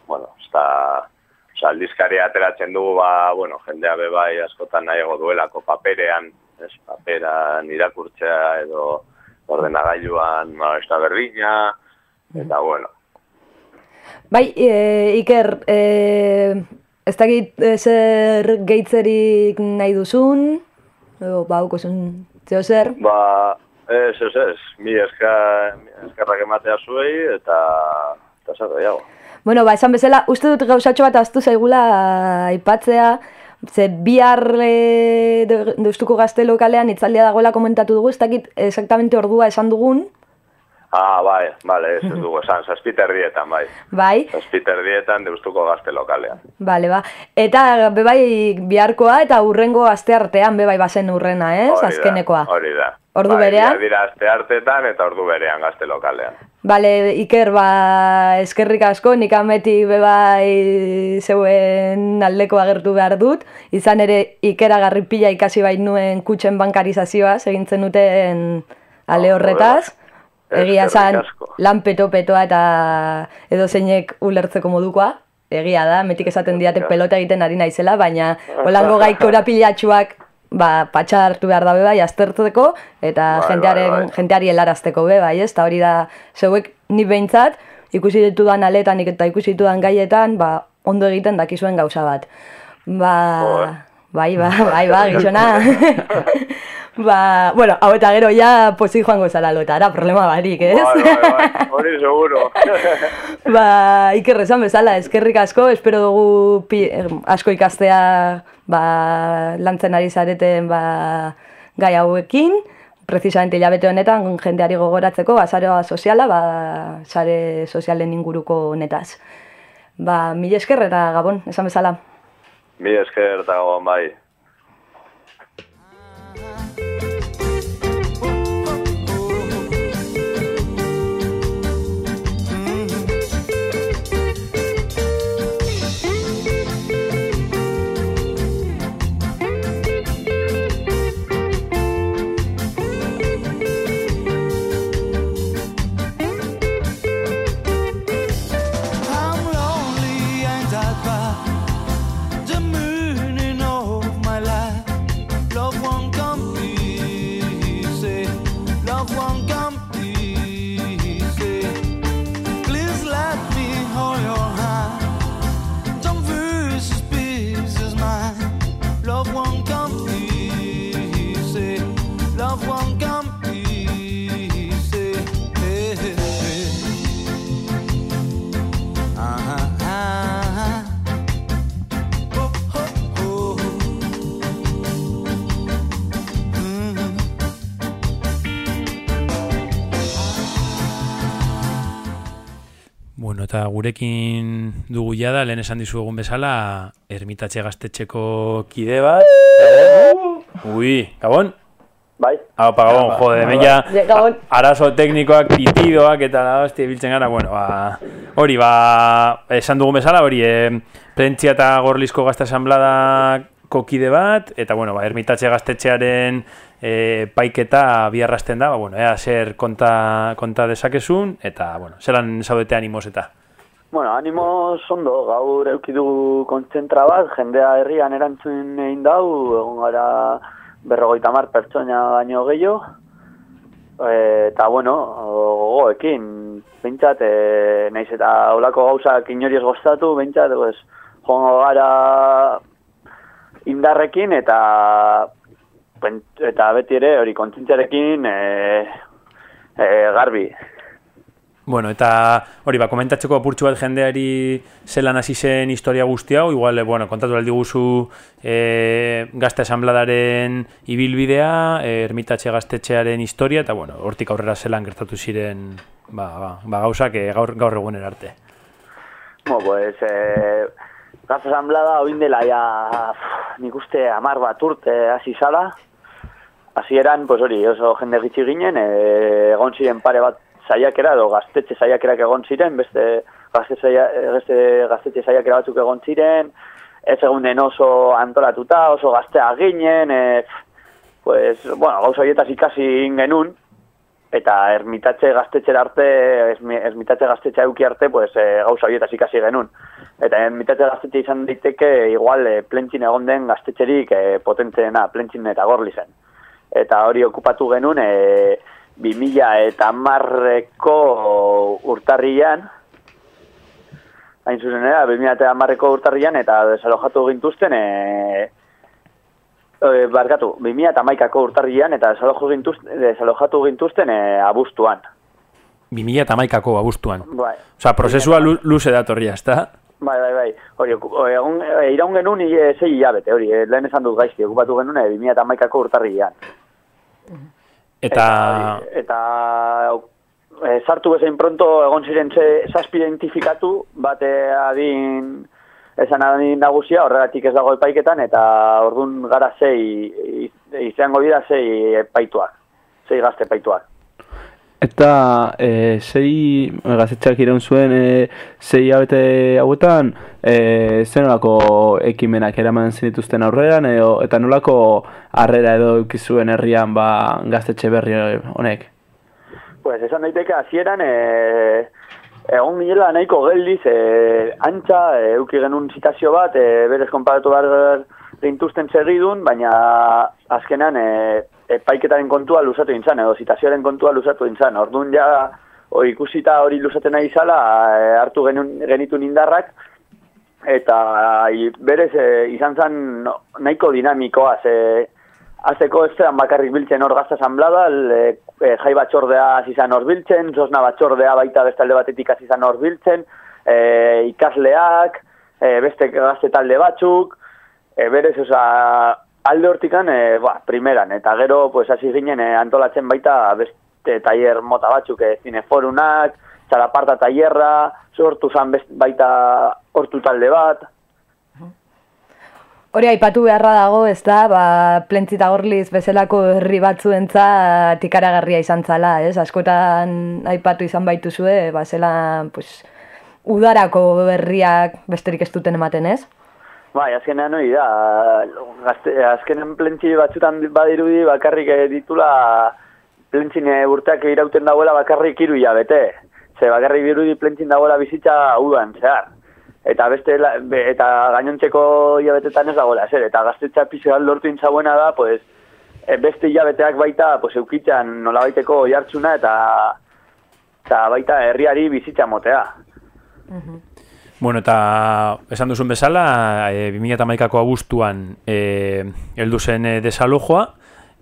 bueno, ez da, oza, aldizkaria ateratzen dugu, ba, bueno, jendea bebai askotan nahiago duelako paperean, ez, paperan irakurtzea edo ordenagailuan, ba, ez da berdina, eta, bueno, Bai, e, Iker, e, ez dakit e, zer gehitzerik nahi duzun, edo bauko zuen zeo zer. Ba, ez, ez, ez, mi eska, eskarrak ematea zuei, eta, eta zer gehiago. Bueno, ba, esan bezala, uste dut gauzatxo bat aztu zaigula aipatzea, ze bihar e, de- deustuko gazte lokalean itzaldia dagoela komentatu dugu, ez dakit exactamente ordua esan dugun, Ah, bai, bale, ez ez dugu esan, zazpiter dietan, bai. bai, Zazpiter dietan deustuko gazte lokalean. Bale, ba. Eta bebai biharkoa eta urrengo aste artean bebai bazen urrena, ez? Da, Azkenekoa. Hori da. Ordu bai, berean? Dira, dira aste hartetan eta ordu berean gazte lokalean. Bale, Iker, ba, eskerrik asko, nik ametik bebai zeuen aldeko agertu behar dut. Izan ere, Ikera garripila ikasi bait nuen kutxen bankarizazioa, segintzen duten ale horretaz. Egia asko. lan peto-petoa eta edo zeinek ulertzeko modukoa. Egia da, metik esaten diate pelota egiten ari naizela, baina holango gai korapilatxuak ba, patxa hartu behar dabe bai, aztertzeko, eta Bai, jentearen, bai, bai. jenteari helarazteko be, bai, ez? Eta hori da, zeuek ni behintzat, ikusi ditudan aletan eta ikusi ditudan gaietan, ba, ondo egiten dakizuen gauza bat. Ba, bai, ba, bai, ba, gizona. ba, bueno, hau eta gero ja pozik joango zara lotara, problema barik, ez? Bai, bai, bai, hori seguro. ba, Iker esan bezala, eskerrik asko, espero dugu pi, eh, asko ikastea ba, lantzen ari zareten ba, gai hauekin, precisamente hilabete honetan jendeari gogoratzeko, ba, sareoa soziala, ba, sare sozialen inguruko honetaz. Ba, mila esker eta gabon, esan bezala. Mi esker eta gabon bai. Eta gurekin dugu jada, lehen esan dizu egun bezala, ermitatxe gaztetxeko kide bat. Ui, gabon? Bai. Hau, pa, gabon, jode, hemen ja, Gabon. arazo teknikoak, pitidoak eta da, hostia, biltzen gara, bueno, ba, hori, ba, esan dugun bezala, hori, e, prentzia eta gorlizko gazte asanbladako kide bat, eta, bueno, ba, ermitatxe gaztetxearen e, paiketa biarrasten da, ba, bueno, ea, zer konta, konta dezakezun, eta, bueno, zelan zaudete animoz eta. Bueno, animo ondo, gaur eukidu kontzentra bat, jendea herrian erantzun egin dau, egon gara berrogeita mar pertsona baino gehiago, eta bueno, gogoekin, bintzat, e, naiz eta olako gauzak inori ez goztatu, bintzat, pues, joango gara indarrekin eta eta beti ere hori kontzintzarekin e, e, garbi. Bueno, eta hori, ba, komentatzeko apurtxu bat jendeari zelan hasi zen historia guzti hau, igual, eh, bueno, kontatu aldi guzu e, gazte asambladaren ibilbidea, e, ermitatxe gaztetxearen historia, eta bueno, hortik aurrera zelan gertatu ziren ba, ba, ba gauzak eh, gaur, gaur egunen arte. Bueno, pues, eh, Gazte asamblada oin dela ja, nik uste amar bat urte hasi zala. Hasieran, pues hori, oso jende gitxi ginen, egon ziren pare bat saiakera, edo gaztetxe saiakerak egon ziren, beste gazte saia- gazte, gaztetxe saiakera batzuk egon ziren, ez egunen oso antolatuta, oso gaztea ginen, e, pues, bueno, gauza horietaz ikasi egin genuen, eta ermitatze gaztetxera arte, ermitatze gaztetxe euki arte, pues, e, gauza horietaz ikasi genuen. Eta ermitatze gaztetxe izan daiteke, igual, e, plentzin egon den gaztetxerik e, potenteena, plentzin eta gorli zen. Eta hori okupatu genuen, e, 2000 eta marreko urtarrian, hain zuzen era, 2000 eta marreko urtarrian, eta desalojatu gintuzten, e, e, barkatu, 2000 eta maikako urtarrian, eta desalojatu gintuzten, desalojatu gintuzten e, abuztuan. 2000 eta maikako abuztuan. Bai. Osa, prozesua lu, luze datorria, ezta? Bai, bai, bai. Hori, o, egun, e, iraun genuen e, sei hilabete, hori, e, lehen esan dut gaizki, okupatu genuen e, 2000 eta maikako urtarrian. Eta... Eta e, sartu bezain pronto egon ziren ze, zazpi identifikatu, bate adin, esan adin nagusia, horregatik ez dago epaiketan, eta ordun gara sei, i- izango dira sei epaituak, sei gazte epaituak. Eta e, sei gazetxeak iraun zuen e, sei abete hauetan e, zen nolako ekimenak eraman zenituzten aurreran edo, eta nolako harrera edo eukizuen herrian ba, gaztetxe berri honek. Pues esan daiteke hasieran e, egon ginela nahiko geldiz e, antxa, e, euki genuen zitazio bat, e, berez konparatu behar gintuzten segidun, baina azkenan e, epaiketaren kontua luzatu intzan, edo zitazioaren kontua luzatu intzan. Orduan ja, o, ikusita hori luzaten nahi izala, e, hartu genuen, genitun indarrak, eta i, berez e, izan zen nahiko dinamikoa, ze Azteko ez zean bakarrik biltzen hor gazta asamblada, e, e, jai batxordea izan hor biltzen, zosna batxordea baita bestalde batetik izan hor biltzen, e, ikasleak, e, beste gazte talde batzuk, e, berez, oza, alde hortikan, e, ba, primeran, eta gero, pues, hasi ginen e, antolatzen baita beste tailer mota batzuk, e, zineforunak, txalaparta tailerra, sortu zan best, baita hortu talde bat, Hori aipatu beharra dago, ez da, ba, plentzita gorliz bezalako herri batzuentzat ikaragarria izan zala, ez? Askotan aipatu izan baituzue, ba, zela, pues, udarako berriak besterik ez duten ematen, ez? Bai, azkenean hori da, gazte, azkenen plentsi batzutan badirudi bakarrik eh, ditula plentzine urteak irauten dagoela bakarrik hiru hilabete. Ze bakarrik dirudi plentsin dagoela bizitza udan, zehar. Eta beste, eta gainontzeko hilabetetan ez dagoela, zer, eta gaztetxa pixegal lortu intzabuena da, pues, e, beste hilabeteak baita, pues, eukitzan nolabaiteko jartzuna eta, eta baita herriari bizitza motea. Bueno, eta esan duzun bezala, e, 2008ko abuztuan e, heldu zen e, desalojoa,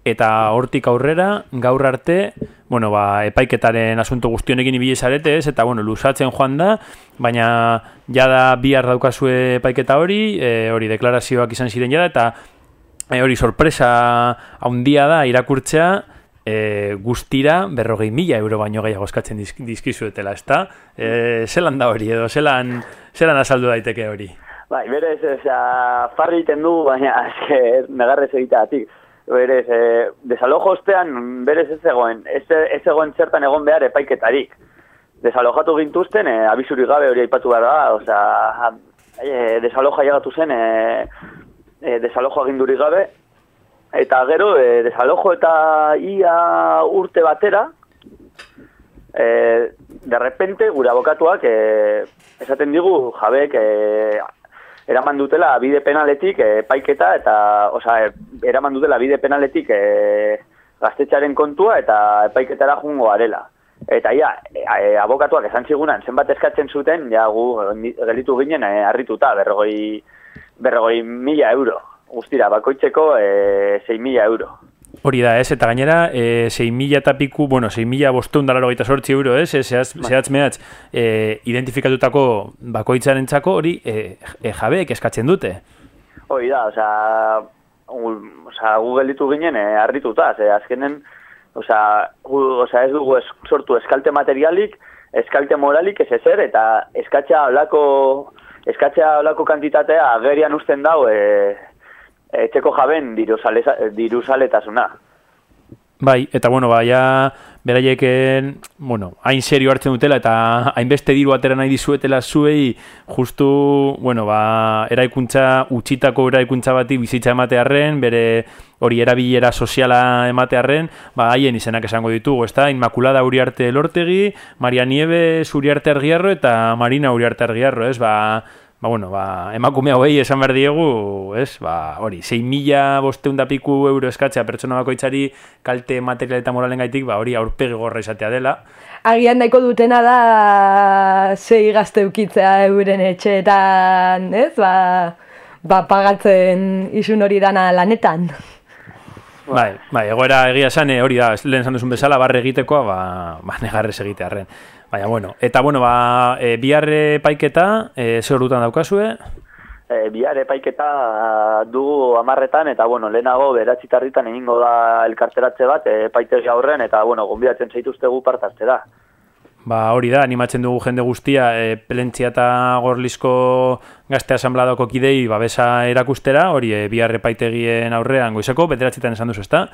eta hortik aurrera, gaur arte, bueno, ba, epaiketaren asunto guztionekin ibili zarete, ez? Eta, bueno, lusatzen joan da, baina jada bihar daukazue epaiketa hori, e, hori deklarazioak izan ziren jada, eta e, hori sorpresa haundia da irakurtzea, e, guztira berrogei mila euro baino gehiago eskatzen dizk, dizkizuetela, ezta? E, zelan da hori, edo zelan, zelan azaldu daiteke hori? Bai, berez, osea, farri egiten du, baina eske negarrez egiteatik. Berez, e, desalojo ostean, berez ez egoen, ez, ez egoen zertan egon behar epaiketarik. Desalojatu gintuzten, e, abisuri gabe hori aipatu behar da, osea, e, desaloja llegatu zen, e, e, desalojo aginduri gabe, eta gero, e, desalojo eta ia urte batera, e, de repente, gure abokatuak e, esaten digu jabek e, eraman dutela bide penaletik e, paiketa eta, osea, e, eraman dutela bide penaletik e, gaztetxaren kontua eta epaiketara jungo garela. Eta ja, e, e, abokatuak esan zigunan zenbat eskatzen zuten, ja gu gelitu ginen e, harrituta, berrogoi, berrogoi mila euro. Guztira, bakoitzeko e, 6 mila euro. Hori da, ez, eta gainera, e, 6.000 eta piku, bueno, 6.000 bosteun dara logeita sortzi euro, ez, ez, zehaz, zehatz mehatz, e, identifikatutako bakoitzaren txako hori e, e, jabeek eskatzen dute. Hoi da, gu, osea, gu gelditu ginen eh, harrituta, ze azkenen, osea, gu, osea, ez dugu es, sortu eskalte materialik, eskalte moralik ez ezer, eta eskatzea olako, eskatzea olako kantitatea agerian usten dau, e, etxeko jaben diruzaletasuna. Bai, eta bueno, ba, ja, beraieken, bueno, hain serio hartzen dutela eta hainbeste diru atera nahi dizuetela zuei, justu, bueno, ba, eraikuntza, utxitako eraikuntza bati bizitza ematearren, bere hori erabilera soziala ematearren, ba, haien izenak esango ditugu, ezta? Inmaculada Uriarte Lortegi, Maria Nieves Uriarte Argiarro eta Marina Uriarte Argiarro, ez? Ba, ba, bueno, ba, emakume hauei esan behar diegu, ez, ba, hori, 6 mila bosteun da piku euro eskatzea pertsona bakoitzari kalte material eta moralen gaitik, ba, hori aurpegi gorra izatea dela. Agian nahiko dutena da sei gazte ukitzea euren etxeetan, ez? Ba, ba pagatzen isun hori dana lanetan. Bai, bai, egoera egia esan, eh, hori da, lehen esan duzun bezala, barre egitekoa, ba, ba negarrez egitearren. Baina, bueno, eta, bueno, ba, e, biharre paiketa, e, ze horutan daukazue? E, bihar epaiketa dugu amarretan, eta, bueno, lehenago beratzitarritan egingo da elkarteratze bat, e, epaitegi aurren, eta, bueno, gonbidatzen zaituztegu partartze da. Ba, hori da, animatzen dugu jende guztia, e, Pelentzia eta Gorlizko gazte asambladoko kidei babesa erakustera, hori e, bihar epaitegien aurrean goizeko, bederatzitan esan duzu, ezta?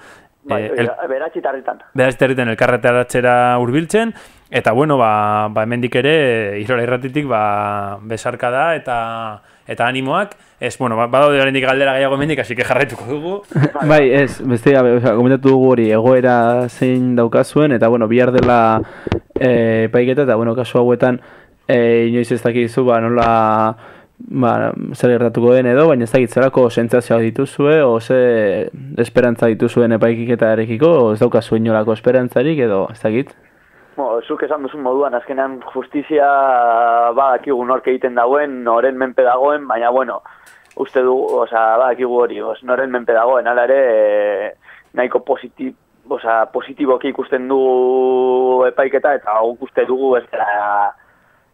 Bai, E, el- beratzitarritan. Berazterriten elkarretaratzera hurbiltzen, eta bueno, ba, ba hemendik ere, irola irratitik, ba, besarka da, eta eta animoak, ez, bueno, ba, badaude oraindik galdera gehiago hemendik, así que jarraituko dugu. Bai, ez, beste gabe, osea, komentatu dugu hori egoera zein daukazuen, eta bueno, bihar dela e, paiketa, eta bueno, kasu hauetan, e, inoiz ez dakizu, ba, nola, ba, zer gertatuko den edo, baina ez dakit zerako sentsazioak dituzue, o ze esperantza dituzuen epaikiketarekiko, o ez daukazu inolako esperantzarik edo, ez dakit? Bo, zuk esan duzun moduan, azkenean justizia badakigu nork egiten dagoen, noren menpe dagoen, baina bueno, uste du, osea, badakigu hori, os, noren menpe dagoen, ala ere, e, nahiko positib, osea, positiboki ikusten du epaiketa, eta guk uste dugu ez dela,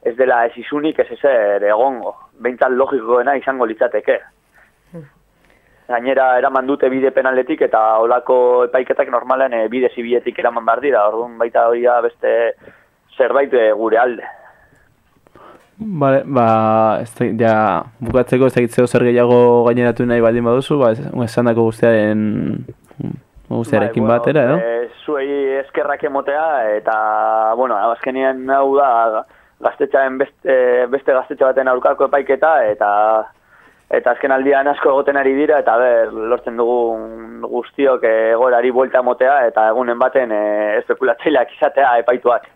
ez dela ez izunik ez ezer egongo, behintzat logikoena izango litzateke. Gainera eraman dute bide penaletik eta olako epaiketak normalen e, bide zibietik eraman behar dira, orduan baita hori da beste zerbait e, gure alde. Vale, ba, ez da, ja, bukatzeko ez dakit zeo zer gehiago gaineratu nahi baldin baduzu, ba, esan dako guztiaren guztiarekin Bai, batera, edo? E, zuei eskerrak emotea eta, bueno, azkenien hau da gaztetxaren beste, beste gaztetxa baten aurkako epaiketa eta eta azken aldian asko egoten ari dira eta ber, lortzen dugu guztiok egoerari buelta emotea eta egunen baten e, espekulatzaileak izatea epaituak.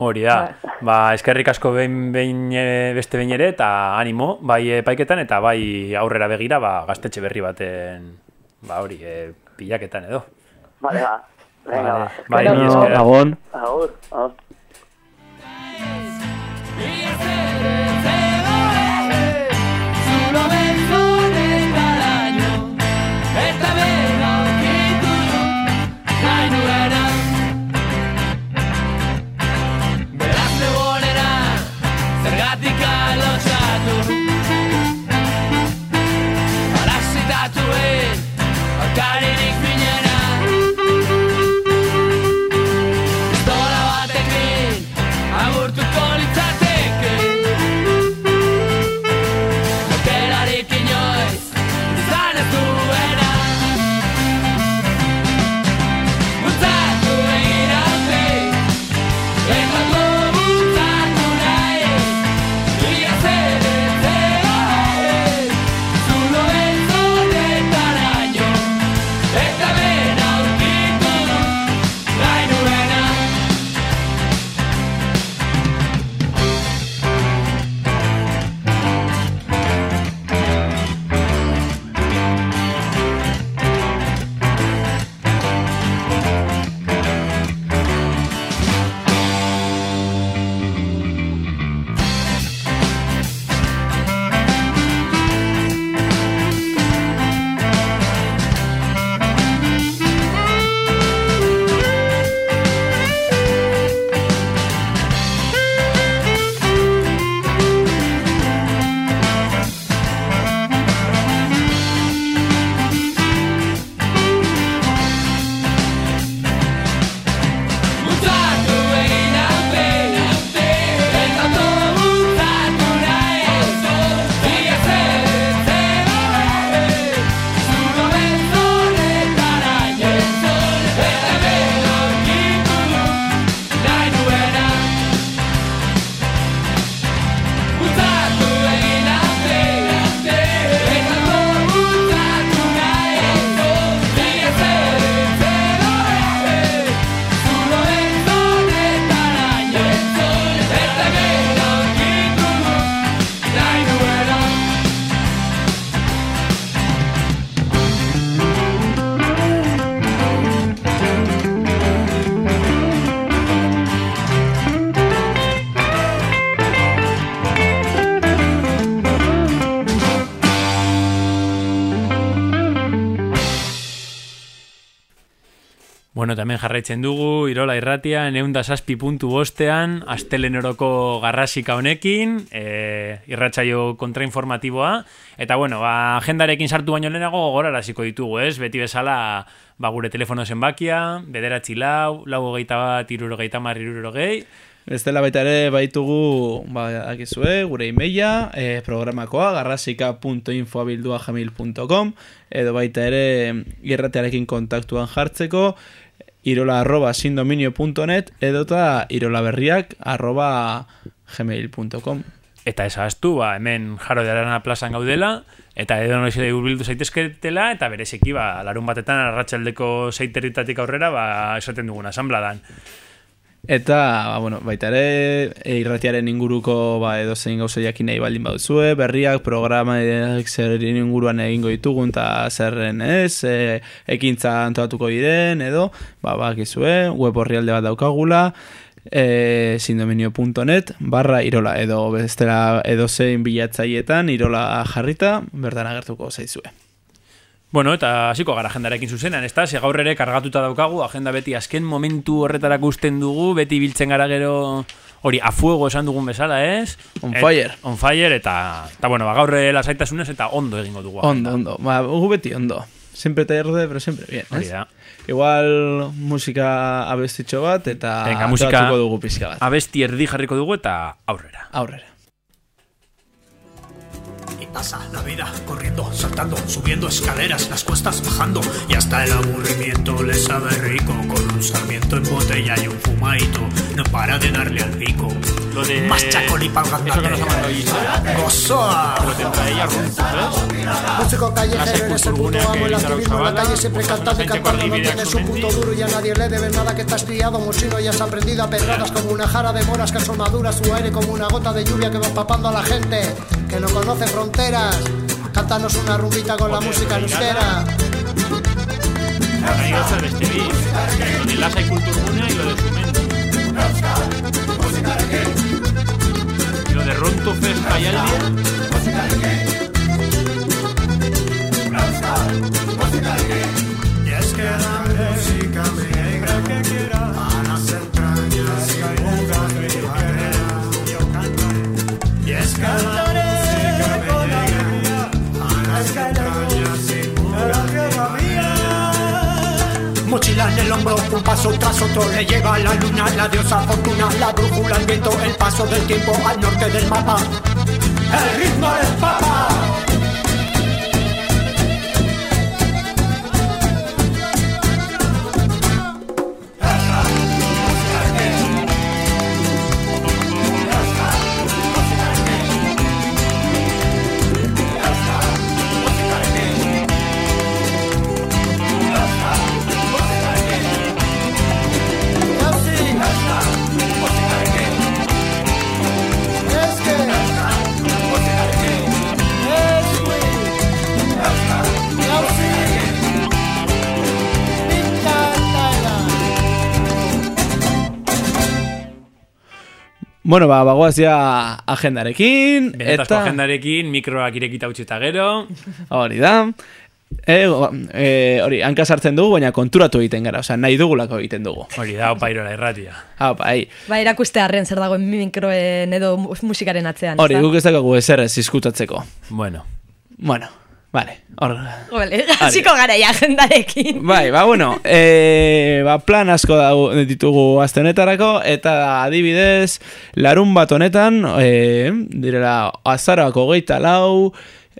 Hori da, ba, eskerrik asko behin, behin, e, beste behin ere, eta animo, bai epaiketan, eta bai aurrera begira, ba, gaztetxe berri baten, ba, hori, e, pilaketan edo. Vale, ba. Venga, Vale. ba. Bai, esker. Agur, agur. Yes, Hemen jarraitzen dugu, Irola irratia, neunda saspi puntu bostean, astelenoroko garrasika honekin, e, irratsaio kontrainformatiboa, eta bueno, ba, agendarekin sartu baino lehenago gogoraraziko ditugu, ez? Beti bezala, ba, gure telefono zenbakia, bederatzi lau, lau hogeita bat, irurogeita mar, irurogei, Bestela baita ere baitugu, ba, akizue, gure imeia, e, programakoa, garrasika.info.jamil.com edo baita ere irratearekin kontaktuan jartzeko, irola arroba sindominio.net edo eta irolaberriak arroba gmail.com Eta esaztu, ba, hemen jaro de arana plazan gaudela, eta edo noiz ere urbildu zaitezketela, eta bereziki, ba, larun batetan arratsaldeko zeiterritatik aurrera, ba, esaten dugun asambladan. Eta, ba, bueno, baita ere, e, irratiaren inguruko ba, edo zein gauza jakin nahi baldin baduzue, berriak, programak zer inguruan egingo ditugun, eta zerren ez, e, ekintza antolatuko diren, edo, ba, bakizue, web orrialde bat daukagula, e, sindominio.net barra irola, edo bestela edo zein bilatzaietan irola jarrita, bertan agertuko zaizue. Bueno, eta hasiko gara agendarekin zuzenan, ez da? Ze gaur ere kargatuta daukagu, agenda beti azken momentu horretarako usten dugu, beti biltzen gara gero hori a fuego esan dugun bezala, ez? On Et- fire. on fire, eta, eta bueno, ba, gaur lasaitasunez eta ondo egingo dugu. Ondo, ondo, ba, gu beti ondo. Siempre tarde, pero siempre bien, Hori da. Igual musika abestitxo bat, eta Venga, musika dugu pizka bat. abesti erdi jarriko dugu eta aurrera. Aurrera. Y pasa la vida corriendo, saltando, subiendo escaleras, las cuestas bajando y hasta el aburrimiento le sabe rico con un sarmiento en botella y un fumadito. No para de darle al pico. Lo de... Más chacoli pa'l Eso que nos ha mandado gandate. Gisela. Gozoa. Lo tendrá ella, ¿sabes? Músico callejero, eres el puto amo, el Gisela activismo en la calle siempre pues, cantando y cantando, no un Lidia punto duro y a nadie le debes nada que estás criado, mochino y has aprendido a pedradas como una jara de moras que son maduras, su aire como una gota de lluvia que va papando a la gente que no conoce fronteras. Cántanos una rumbita con la música en euskera. Ahí os el este beat. Lo de Lasa y Culturbunea y lo de Sumento. Y lo de Ronto Fest Jaialdia. Paso tras otro le lleva la luna, la diosa fortuna, la brújula, el viento, el paso del tiempo al norte del mapa. El ritmo del papa. Bueno, ba, bagoaz ja agendarekin. Benetazko eta... agendarekin, mikroak irekita utzi eta gero. Hori da. E, e, hori, hanka sartzen dugu, baina konturatu egiten gara. Osea, nahi dugulako egiten dugu. Hori da, opa irola irratia. Hau, bai. Ba, erakuste harren zer dagoen mikroen edo mu- musikaren atzean. Hori, guk ez dakagu ezer ez izkutatzeko. Bueno. Bueno, vale. Hor, Vale, hasiko gara ja agendarekin. Bai, ba, bueno, e, ba, plan asko dago ditugu aste honetarako, eta adibidez, larun bat honetan, e, direla, azaroako geita lau,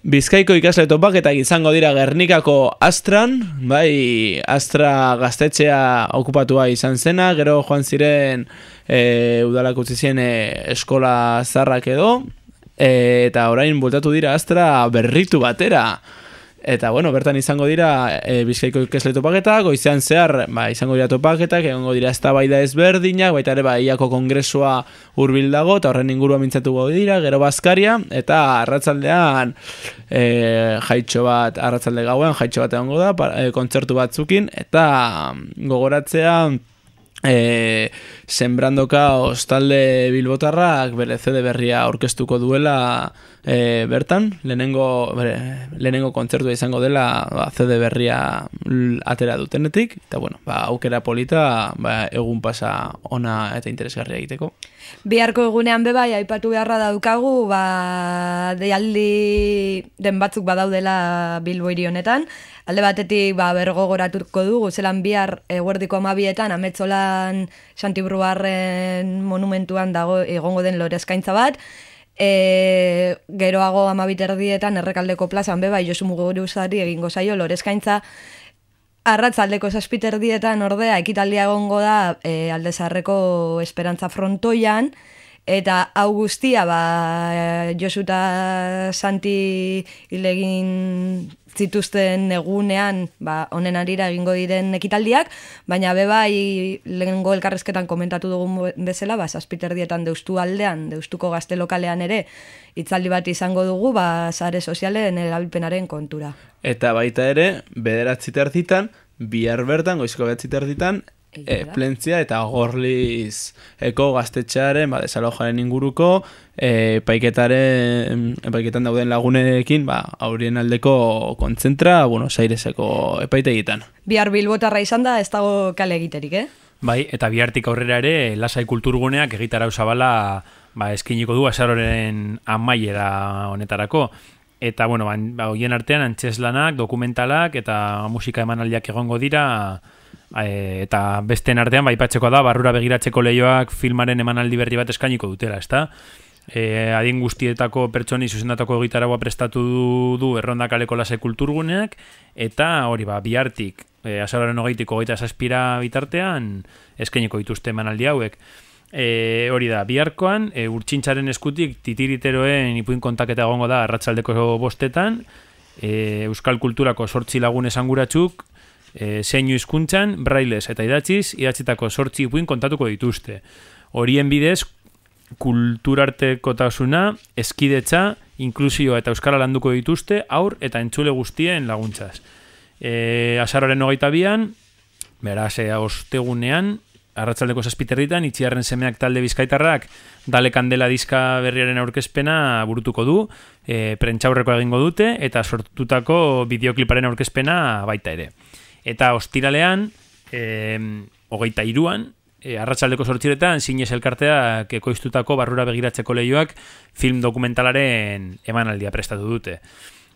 Bizkaiko ikasle topaketak izango dira Gernikako Astran, bai, Astra gaztetxea okupatua izan zena, gero joan ziren e, udalak utzi ziren e, eskola zarrak edo, eta orain bultatu dira Astra berritu batera. Eta bueno, bertan izango dira e, Bizkaiko ikasle topaketak, goizean zehar ba, izango dira topaketak, egongo dira eztabaida ezberdinak, baita ere ba, iako kongresua hurbil dago, eta horren ingurua mintzatuko dira, gero bazkaria, eta arratzaldean e, jaitxo bat, arratzalde gauean jaitxo bat egongo da, pa, e, kontzertu batzukin, eta mm, gogoratzea e, Sembrando Kaos talde bilbotarrak bere CD berria aurkeztuko duela e, bertan, lehenengo, bere, lehenengo kontzertua izango dela ba, CD berria atera dutenetik, eta bueno, ba, aukera polita ba, egun pasa ona eta interesgarria egiteko. Biharko egunean bebai, aipatu beharra daukagu, ba, deialdi den batzuk badaudela Bilbo hiri honetan. Alde batetik, ba, bergogoratuko dugu, zelan bihar eguerdiko amabietan, ametzolan Santibruarren monumentuan dago egongo den lorezkaintza bat, e, geroago amabiterdietan errekaldeko plazan bebai Josu Muguruzari egingo zaio lorezkaintza Arratzaldeko zazpiterdietan ordea ekitaldia egongo da e, aldezarreko esperantza frontoian, eta hau guztia ba, Josu eta Santi hilegin zituzten egunean ba, honen arira egingo diren ekitaldiak, baina bebai lehengo elkarrezketan komentatu dugun bezala, ba, zazpiterdietan deustu aldean, deustuko gazte lokalean ere, hitzaldi bat izango dugu, ba, sare sozialen erabilpenaren kontura. Eta baita ere, bederatzi terditan, bihar bertan, goizko bederatzi terditan, e, plentzia eta gorliz eko gaztetxearen, ba, desalojaren inguruko, e, paiketaren, paiketan dauden lagunekin, ba, aurrien aldeko kontzentra, Buenos Aireseko epaitegitan. Bihar bilbotarra izan da, ez dago kale egiterik, eh? Bai, eta bihartik aurrera ere, lasai kulturguneak egitarau zabala ba, eskiniko du azaroren amaiera honetarako. Eta, bueno, ba, hoien artean antxeslanak, dokumentalak eta musika emanaldiak egongo dira, eta besten artean, ba, ipatzeko da, barrura begiratzeko leioak filmaren emanaldi berri bat eskainiko dutela, ezta? E, adin guztietako pertsoni zuzendatako egitaragua prestatu du, du errondakaleko lase kulturguneak, eta hori ba, bihartik, e, azararen hogeitiko hogeita zazpira bitartean, eskainiko dituzte emanaldi hauek. E, hori da, biharkoan, e, urtsintxaren eskutik titiriteroen ipuin kontaketa egongo da arratsaldeko bostetan, e, Euskal Kulturako sortzi lagun esanguratsuk, e, zeinu hizkuntzan, brailez eta idatziz, idatzitako sortzi ipuin kontatuko dituzte. Horien bidez, kulturartekotasuna, eskidetza, inklusioa eta euskara landuko dituzte, aur eta entzule guztien laguntzaz. E, Azaroren hogeita bian, beraz, e, ostegunean, arratzaldeko zazpiterritan, itxiarren semeak talde bizkaitarrak, dale kandela diska berriaren aurkezpena burutuko du, e, prentxaurreko egingo dute, eta sortutako bideokliparen aurkezpena baita ere. Eta ostiralean, e, hogeita iruan, e, arratsaldeko sortziretan, zinez elkarteak ekoiztutako barrura begiratzeko lehioak film dokumentalaren emanaldia prestatu dute.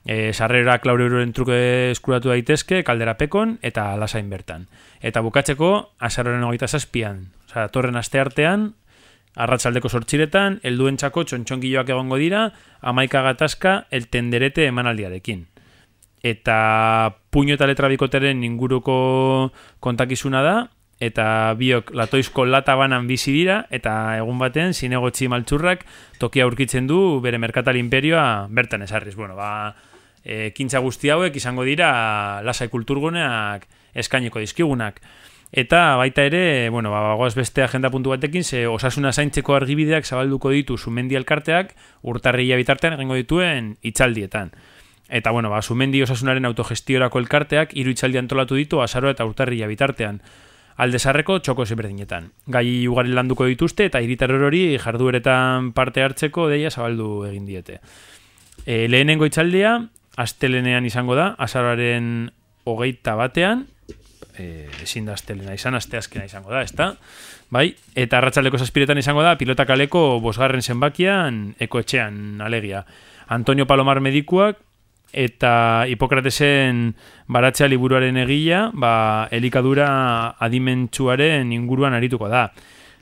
E, sarrerak laure euroren truke eskuratu daitezke, kaldera pekon eta lasain bertan. Eta bukatzeko, azaroren hogeita zazpian, oza, torren aste artean, arratsaldeko sortziretan, helduentzako txontxongiloak egongo dira, amaika gatazka, el tenderete emanaldiarekin. Eta puño eta letra bikoteren inguruko kontakizuna da, eta biok latoizko lata banan bizi dira, eta egun batean zinegotzi maltzurrak tokia aurkitzen du bere merkatal imperioa bertan esarriz. Bueno, ba, e, kintza guzti hauek izango dira lasai kulturguneak eskaineko dizkigunak. Eta baita ere, bueno, ba, bagoaz beste agenda puntu batekin, ze osasuna zaintzeko argibideak zabalduko ditu sumendi elkarteak urtarria bitartean egingo dituen itzaldietan. Eta, bueno, ba, sumendi osasunaren autogestiorako elkarteak hiru itzaldi antolatu ditu azaro eta urtarria bitartean aldezarreko txoko zeberdinetan. Gai ugari landuko dituzte eta hiritar hori jardueretan parte hartzeko deia zabaldu egin diete. E, lehenengo itzaldia, astelenean izango da, azaroaren hogeita batean, e, ezin da astelena izan, asteazkena izango da, ezta? Bai, eta arratsaldeko zazpiretan izango da, pilota kaleko bosgarren zenbakian, ekoetxean alegia. Antonio Palomar medikuak, eta Hipokratesen baratzea liburuaren egila, ba, elikadura adimentsuaren inguruan arituko da.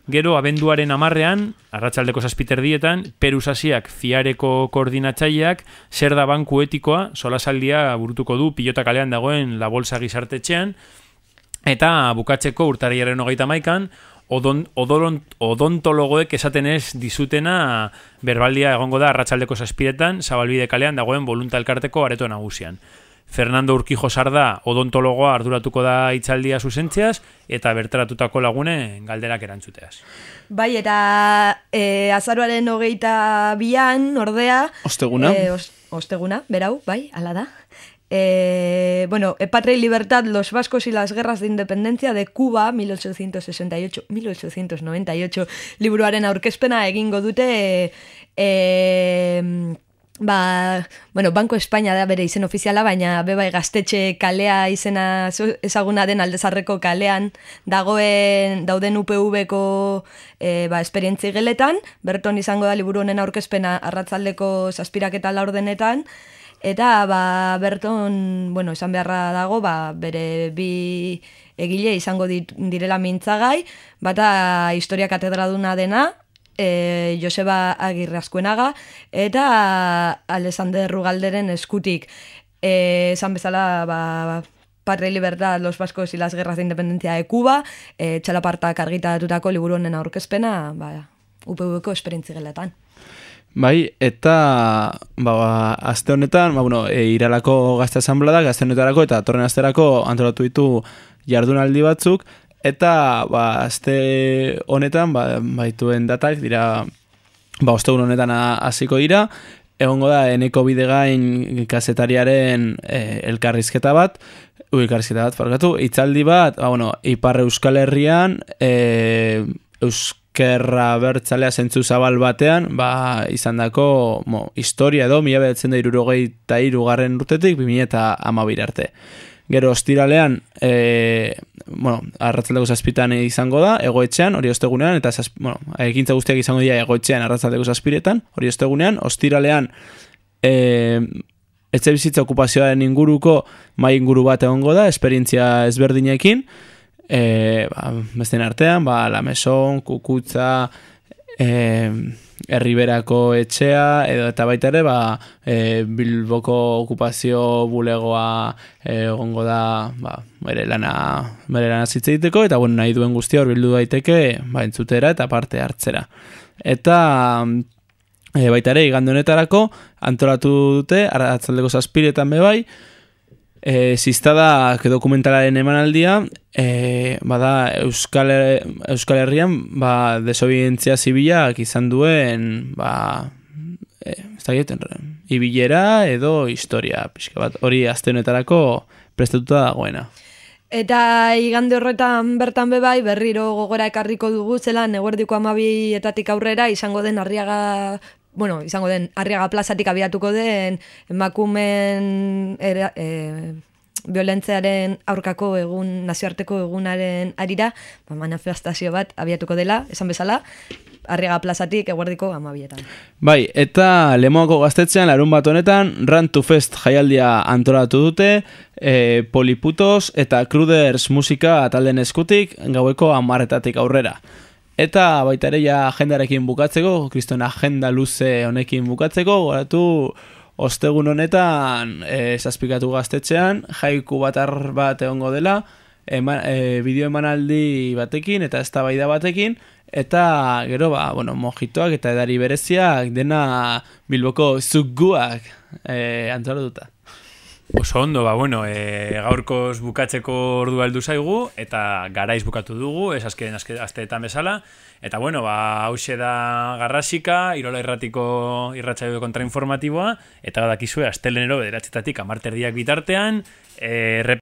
Gero, abenduaren amarrean, arratsaldeko zazpiterdietan, perusasiak fiareko koordinatzaileak, zer da banku etikoa, solasaldia burutuko du pilota kalean dagoen la bolsa gizartetxean, eta bukatzeko urtariaren hogeita maikan, odon, odoron, odontologoek esaten ez dizutena berbaldia egongo da arratsaldeko zazpiretan, zabalbide kalean dagoen volunta elkarteko areto nagusian. Fernando Urquijo Sarda odontologoa arduratuko da itzaldia zuzentzeaz eta bertaratutako lagune galderak erantzuteaz. Bai, eta e, azaroaren hogeita bian, ordea... Osteguna. E, os, osteguna, berau, bai, ala da. Eh, bueno, Patria y Libertad, los vascos y las guerras de independencia de Cuba, 1868-1898, liburuaren aurkezpena egingo dute eh, ba, bueno, Banco España da bere izen ofiziala, baina bebai gaztetxe kalea izena ezaguna den aldezarreko kalean dagoen dauden UPV-ko e, ba, esperientzi geletan, berton izango da liburu honen aurkezpena arratzaldeko zazpirak eta laurdenetan, eta ba, berton, bueno, esan beharra dago, ba, bere bi egile izango direla mintzagai, bata historia katedraduna dena, e, Joseba Agirre Azkuenaga, eta Alexander Rugalderen eskutik. E, esan bezala, ba, Patria y Libertad, los vascos y las guerras de independencia de Cuba, e, txalapartak argitaratutako liburu honen aurkezpena, ba, UPV-ko esperientzi geletan. Bai, eta ba, ba, aste honetan, ba, bueno, e, iralako gazte asamblea da, aste honetarako eta torren asterako antolatu ditu jardunaldi batzuk, eta ba, aste honetan ba, baituen datak dira ba, ostegun honetan ha- hasiko dira, egongo da eneko bidegain kazetariaren e, elkarrizketa bat, ui, elkarrizketa bat, farkatu, itzaldi bat, ba, bueno, Ipar Euskal Herrian, e, Euskerra bertzalea zentzu zabal batean, ba, izan dako, mo, historia edo, mila behatzen da irurogeita irugarren urtetik, 2000 eta amabir arte. Gero ostiralean, e, bueno, arratzaldeko zazpitan izango da, egoetxean, hori ostegunean, eta zazp, bueno, ekintza guztiak izango dira egoetxean arratzaldeko zazpiretan, hori ostegunean, ostiralean, e, etxe bizitza okupazioaren inguruko mai inguru bat egongo da, esperientzia ezberdinekin, e, ba, besten artean, ba, la meson, kukutza, e, herriberako etxea, edo eta baita ere, ba, e, Bilboko okupazio bulegoa e, egongo da, ba, bere lana, bere lana zitze egiteko, eta bueno, nahi duen guztia hor bildu daiteke, ba, entzutera eta parte hartzera. Eta, e, baita ere, igande honetarako, antolatu dute, arratzaldeko zazpiretan bebai, e, ziztada dokumentalaren emanaldia, e, bada Euskal, Euskal Herrian ba, desobedientzia zibilak izan duen ba, e, ez da egiten, ibilera edo historia pixka bat, hori azte honetarako prestatuta dagoena. Eta igande horretan bertan bebai berriro gogora ekarriko dugu zelan eguerdiko amabietatik aurrera izango den arriaga bueno, izango den arriaga plazatik abiatuko den emakumen era, e, violentzearen aurkako egun nazioarteko egunaren arira, ba, manifestazio bat abiatuko dela, esan bezala, arriaga plazatik eguerdiko amabietan. Bai, eta Lemoako gaztetzean larun bat honetan Run to Fest jaialdia antolatu dute, e, Poliputos eta Cruders musika talden eskutik gaueko amarretatik aurrera. Eta baita ere ja agendarekin bukatzeko, kriston agenda luze honekin bukatzeko, goratu ostegun honetan e, zazpikatu gaztetxean, jaiku batar bat egongo dela, ema, e, bideo emanaldi batekin eta eztabaida batekin, eta gero ba, bueno, mojitoak eta edari bereziak dena bilboko zuguak e, antolatuta. Oso ondo, ba, bueno, e, gaurkoz bukatzeko ordu aldu zaigu, eta garaiz bukatu dugu, ez azken azke, asteetan bezala, eta bueno, ba, hause da garrasika, irola irratiko irratsaio kontrainformatiboa, eta badakizue, astelenero bederatxetatik amarterdiak bitartean, e,